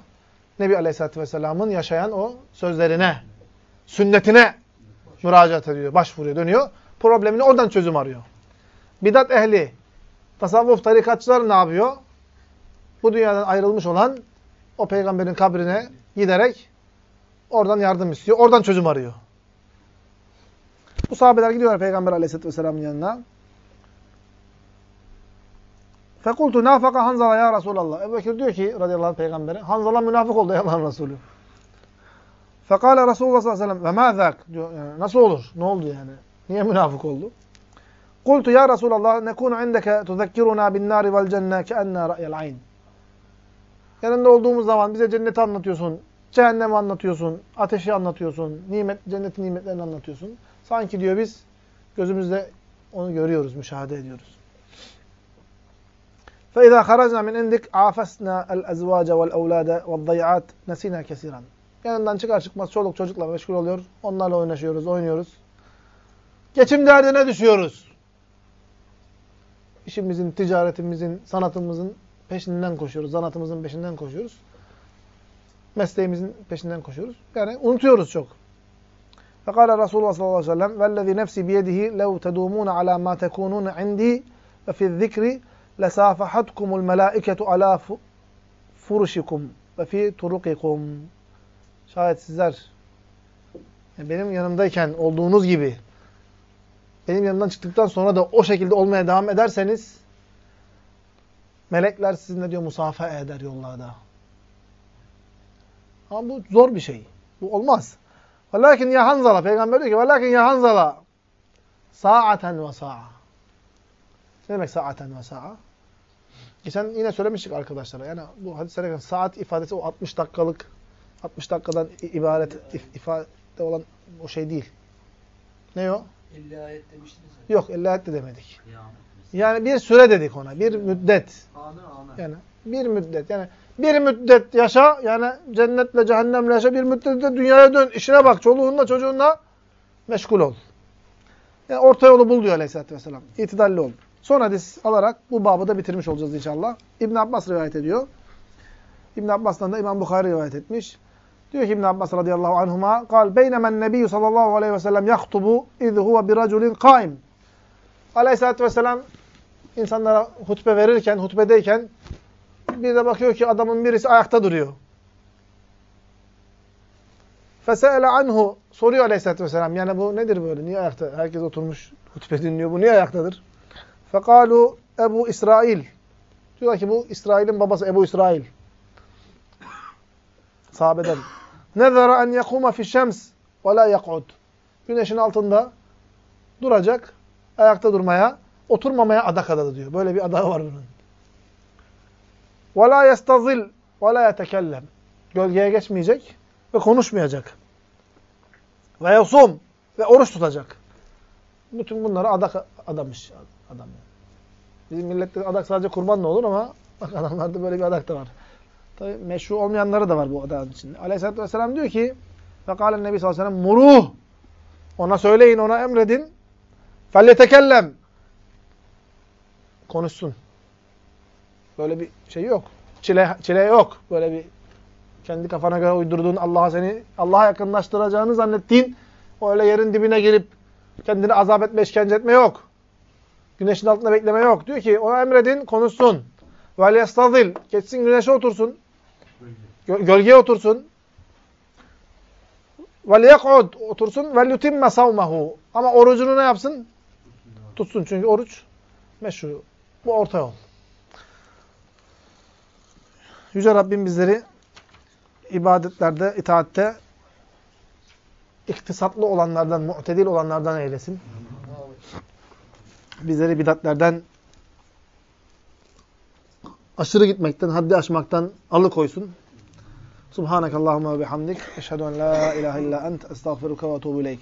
Nebi Aleyhisselatü Vesselam'ın yaşayan o sözlerine, sünnetine müracaat ediyor, başvuruyor, dönüyor. Problemine oradan çözüm arıyor. bidat ehli, tasavvuf tarikatçılar ne yapıyor? Bu dünyadan ayrılmış olan o peygamberin kabrine giderek oradan yardım istiyor. Oradan çözüm arıyor. Bu sahabeler gidiyorlar Peygamber aleyhisselatü vesselamın yanına. Fekultu nafaka Hanzala ya Resulallah. Ebu Bekir diyor ki radıyallahu anh peygambere, Hanzala münafık oldu ey Allah'ın Resulü. Fekale Resulullah sallallahu aleyhi ve sellem ve mâ zâk diyor. Yani nasıl olur? Ne oldu yani? Niye münafık oldu? Kultu ya Resulallah nekunu indeke tuzekkiruna bin nari vel cenne keennâ ra'yel ayn. Yanında olduğumuz zaman bize cenneti anlatıyorsun, cehennemi anlatıyorsun, ateşi anlatıyorsun, nimet, cennetin nimetlerini anlatıyorsun. Sanki diyor biz gözümüzde onu görüyoruz, müşahede ediyoruz. فَاِذَا خَرَجْنَا مِنْ اِنْدِكْ عَافَسْنَا الْاَزْوَاجَ وَالْاَوْلَادَ وَالضَّيْعَاتِ نَسِينَا كَسِيرًا Yanından çıkar çıkmaz çoluk çocukla meşgul oluyor. Onlarla oynaşıyoruz, oynuyoruz. Geçim derdine düşüyoruz. İşimizin, ticaretimizin, sanatımızın peşinden koşuyoruz. Zanatımızın peşinden koşuyoruz. Mesleğimizin peşinden koşuyoruz. Yani unutuyoruz çok. Fekala Resulullah sallallahu aleyhi ve sellem vellezî nefsi biyedihi lev tedûmûne alâ mâ tekûnûne indî ve fi'z-zikri lesafahatkumul melâiketu alâ furuşikum ve fi turukikum. Şayet sizler benim yanımdayken olduğunuz gibi benim yanımdan çıktıktan sonra da o şekilde olmaya devam ederseniz melekler sizinle diyor musafa eder yollarda. Ama bu zor bir şey. Bu olmaz. Velakin ya Hanzala peygamber diyor ki velakin ya Hanzala sa'aten ve sa'a. Ne demek sa'aten ve sa'a? Geçen yine söylemiştik arkadaşlara. Yani bu hadislere saat ifadesi o 60 dakikalık 60 dakikadan ibaret ifade olan o şey değil. Ne o? 50 ayet demiştiniz ya. Yok 50 ayet de demedik. Yani bir süre dedik ona. Bir müddet. Anı anı. Yani bir müddet. Yani bir müddet yaşa. Yani cennetle cehennemle yaşa. Bir müddet de dünyaya dön. işine bak. Çoluğunla çocuğunla meşgul ol. Yani orta yolu bul diyor aleyhissalatü vesselam. İtidalli ol. Son hadis alarak bu babı da bitirmiş olacağız inşallah. İbn Abbas rivayet ediyor. İbn Abbas'tan da İmam Bukhari rivayet etmiş. Diyor ki İbn Abbas radıyallahu anhuma, "Kal beynemen Nebi sallallahu aleyhi ve sellem yahtubu iz huve bir raculin. Aleyhissalatu vesselam insanlara hutbe verirken, hutbedeyken bir de bakıyor ki adamın birisi ayakta duruyor. Fesele anhu soruyor Aleyhisselatü vesselam. Yani bu nedir böyle? Niye ayakta? Herkes oturmuş hutbe dinliyor. Bu niye ayaktadır? Fekalu Ebu İsrail. Diyorlar ki bu İsrail'in babası Ebu İsrail. Sahabeden. Nezara en yekuma fi şems ve la yak'ud. Güneşin altında duracak, ayakta durmaya, oturmamaya adak adadı diyor. Böyle bir adağı var bunun. Ve la yestazil ve la yetekellem. Gölgeye geçmeyecek ve konuşmayacak. Ve yasum ve oruç tutacak. Bütün bunları adak adamış adam. Bizim millette adak sadece kurban ne olur ama bak adamlarda böyle bir adak da var. Tabi meşru olmayanları da var bu adamın içinde. Aleyhisselatü Vesselam diyor ki Fekalen Nebi sallallahu aleyhi ve ona söyleyin, ona emredin. Felletekellem konuşsun. Böyle bir şey yok. Çile, çile yok. Böyle bir kendi kafana göre uydurduğun Allah'a seni Allah'a yakınlaştıracağını zannettiğin öyle yerin dibine gelip kendini azap etme, işkence etme yok. Güneşin altında bekleme yok. Diyor ki ona emredin, konuşsun. Yestazil. Geçsin güneşe otursun. Gö gölgeye otursun. Yek'ud. Otursun. Yutimme savmehu. Ama orucunu ne yapsın? Tutsun. Çünkü oruç meşru. Bu orta yol. Yüce Rabbim bizleri ibadetlerde, itaatte iktisatlı olanlardan, mu'tedil olanlardan eylesin. Bizleri bidatlerden aşırı gitmekten, haddi aşmaktan alıkoysun. Subhanakallahumma ve bihamdik. Eşhedü en la ilahe illa ent. Estağfiruka ve etûbü ileyk.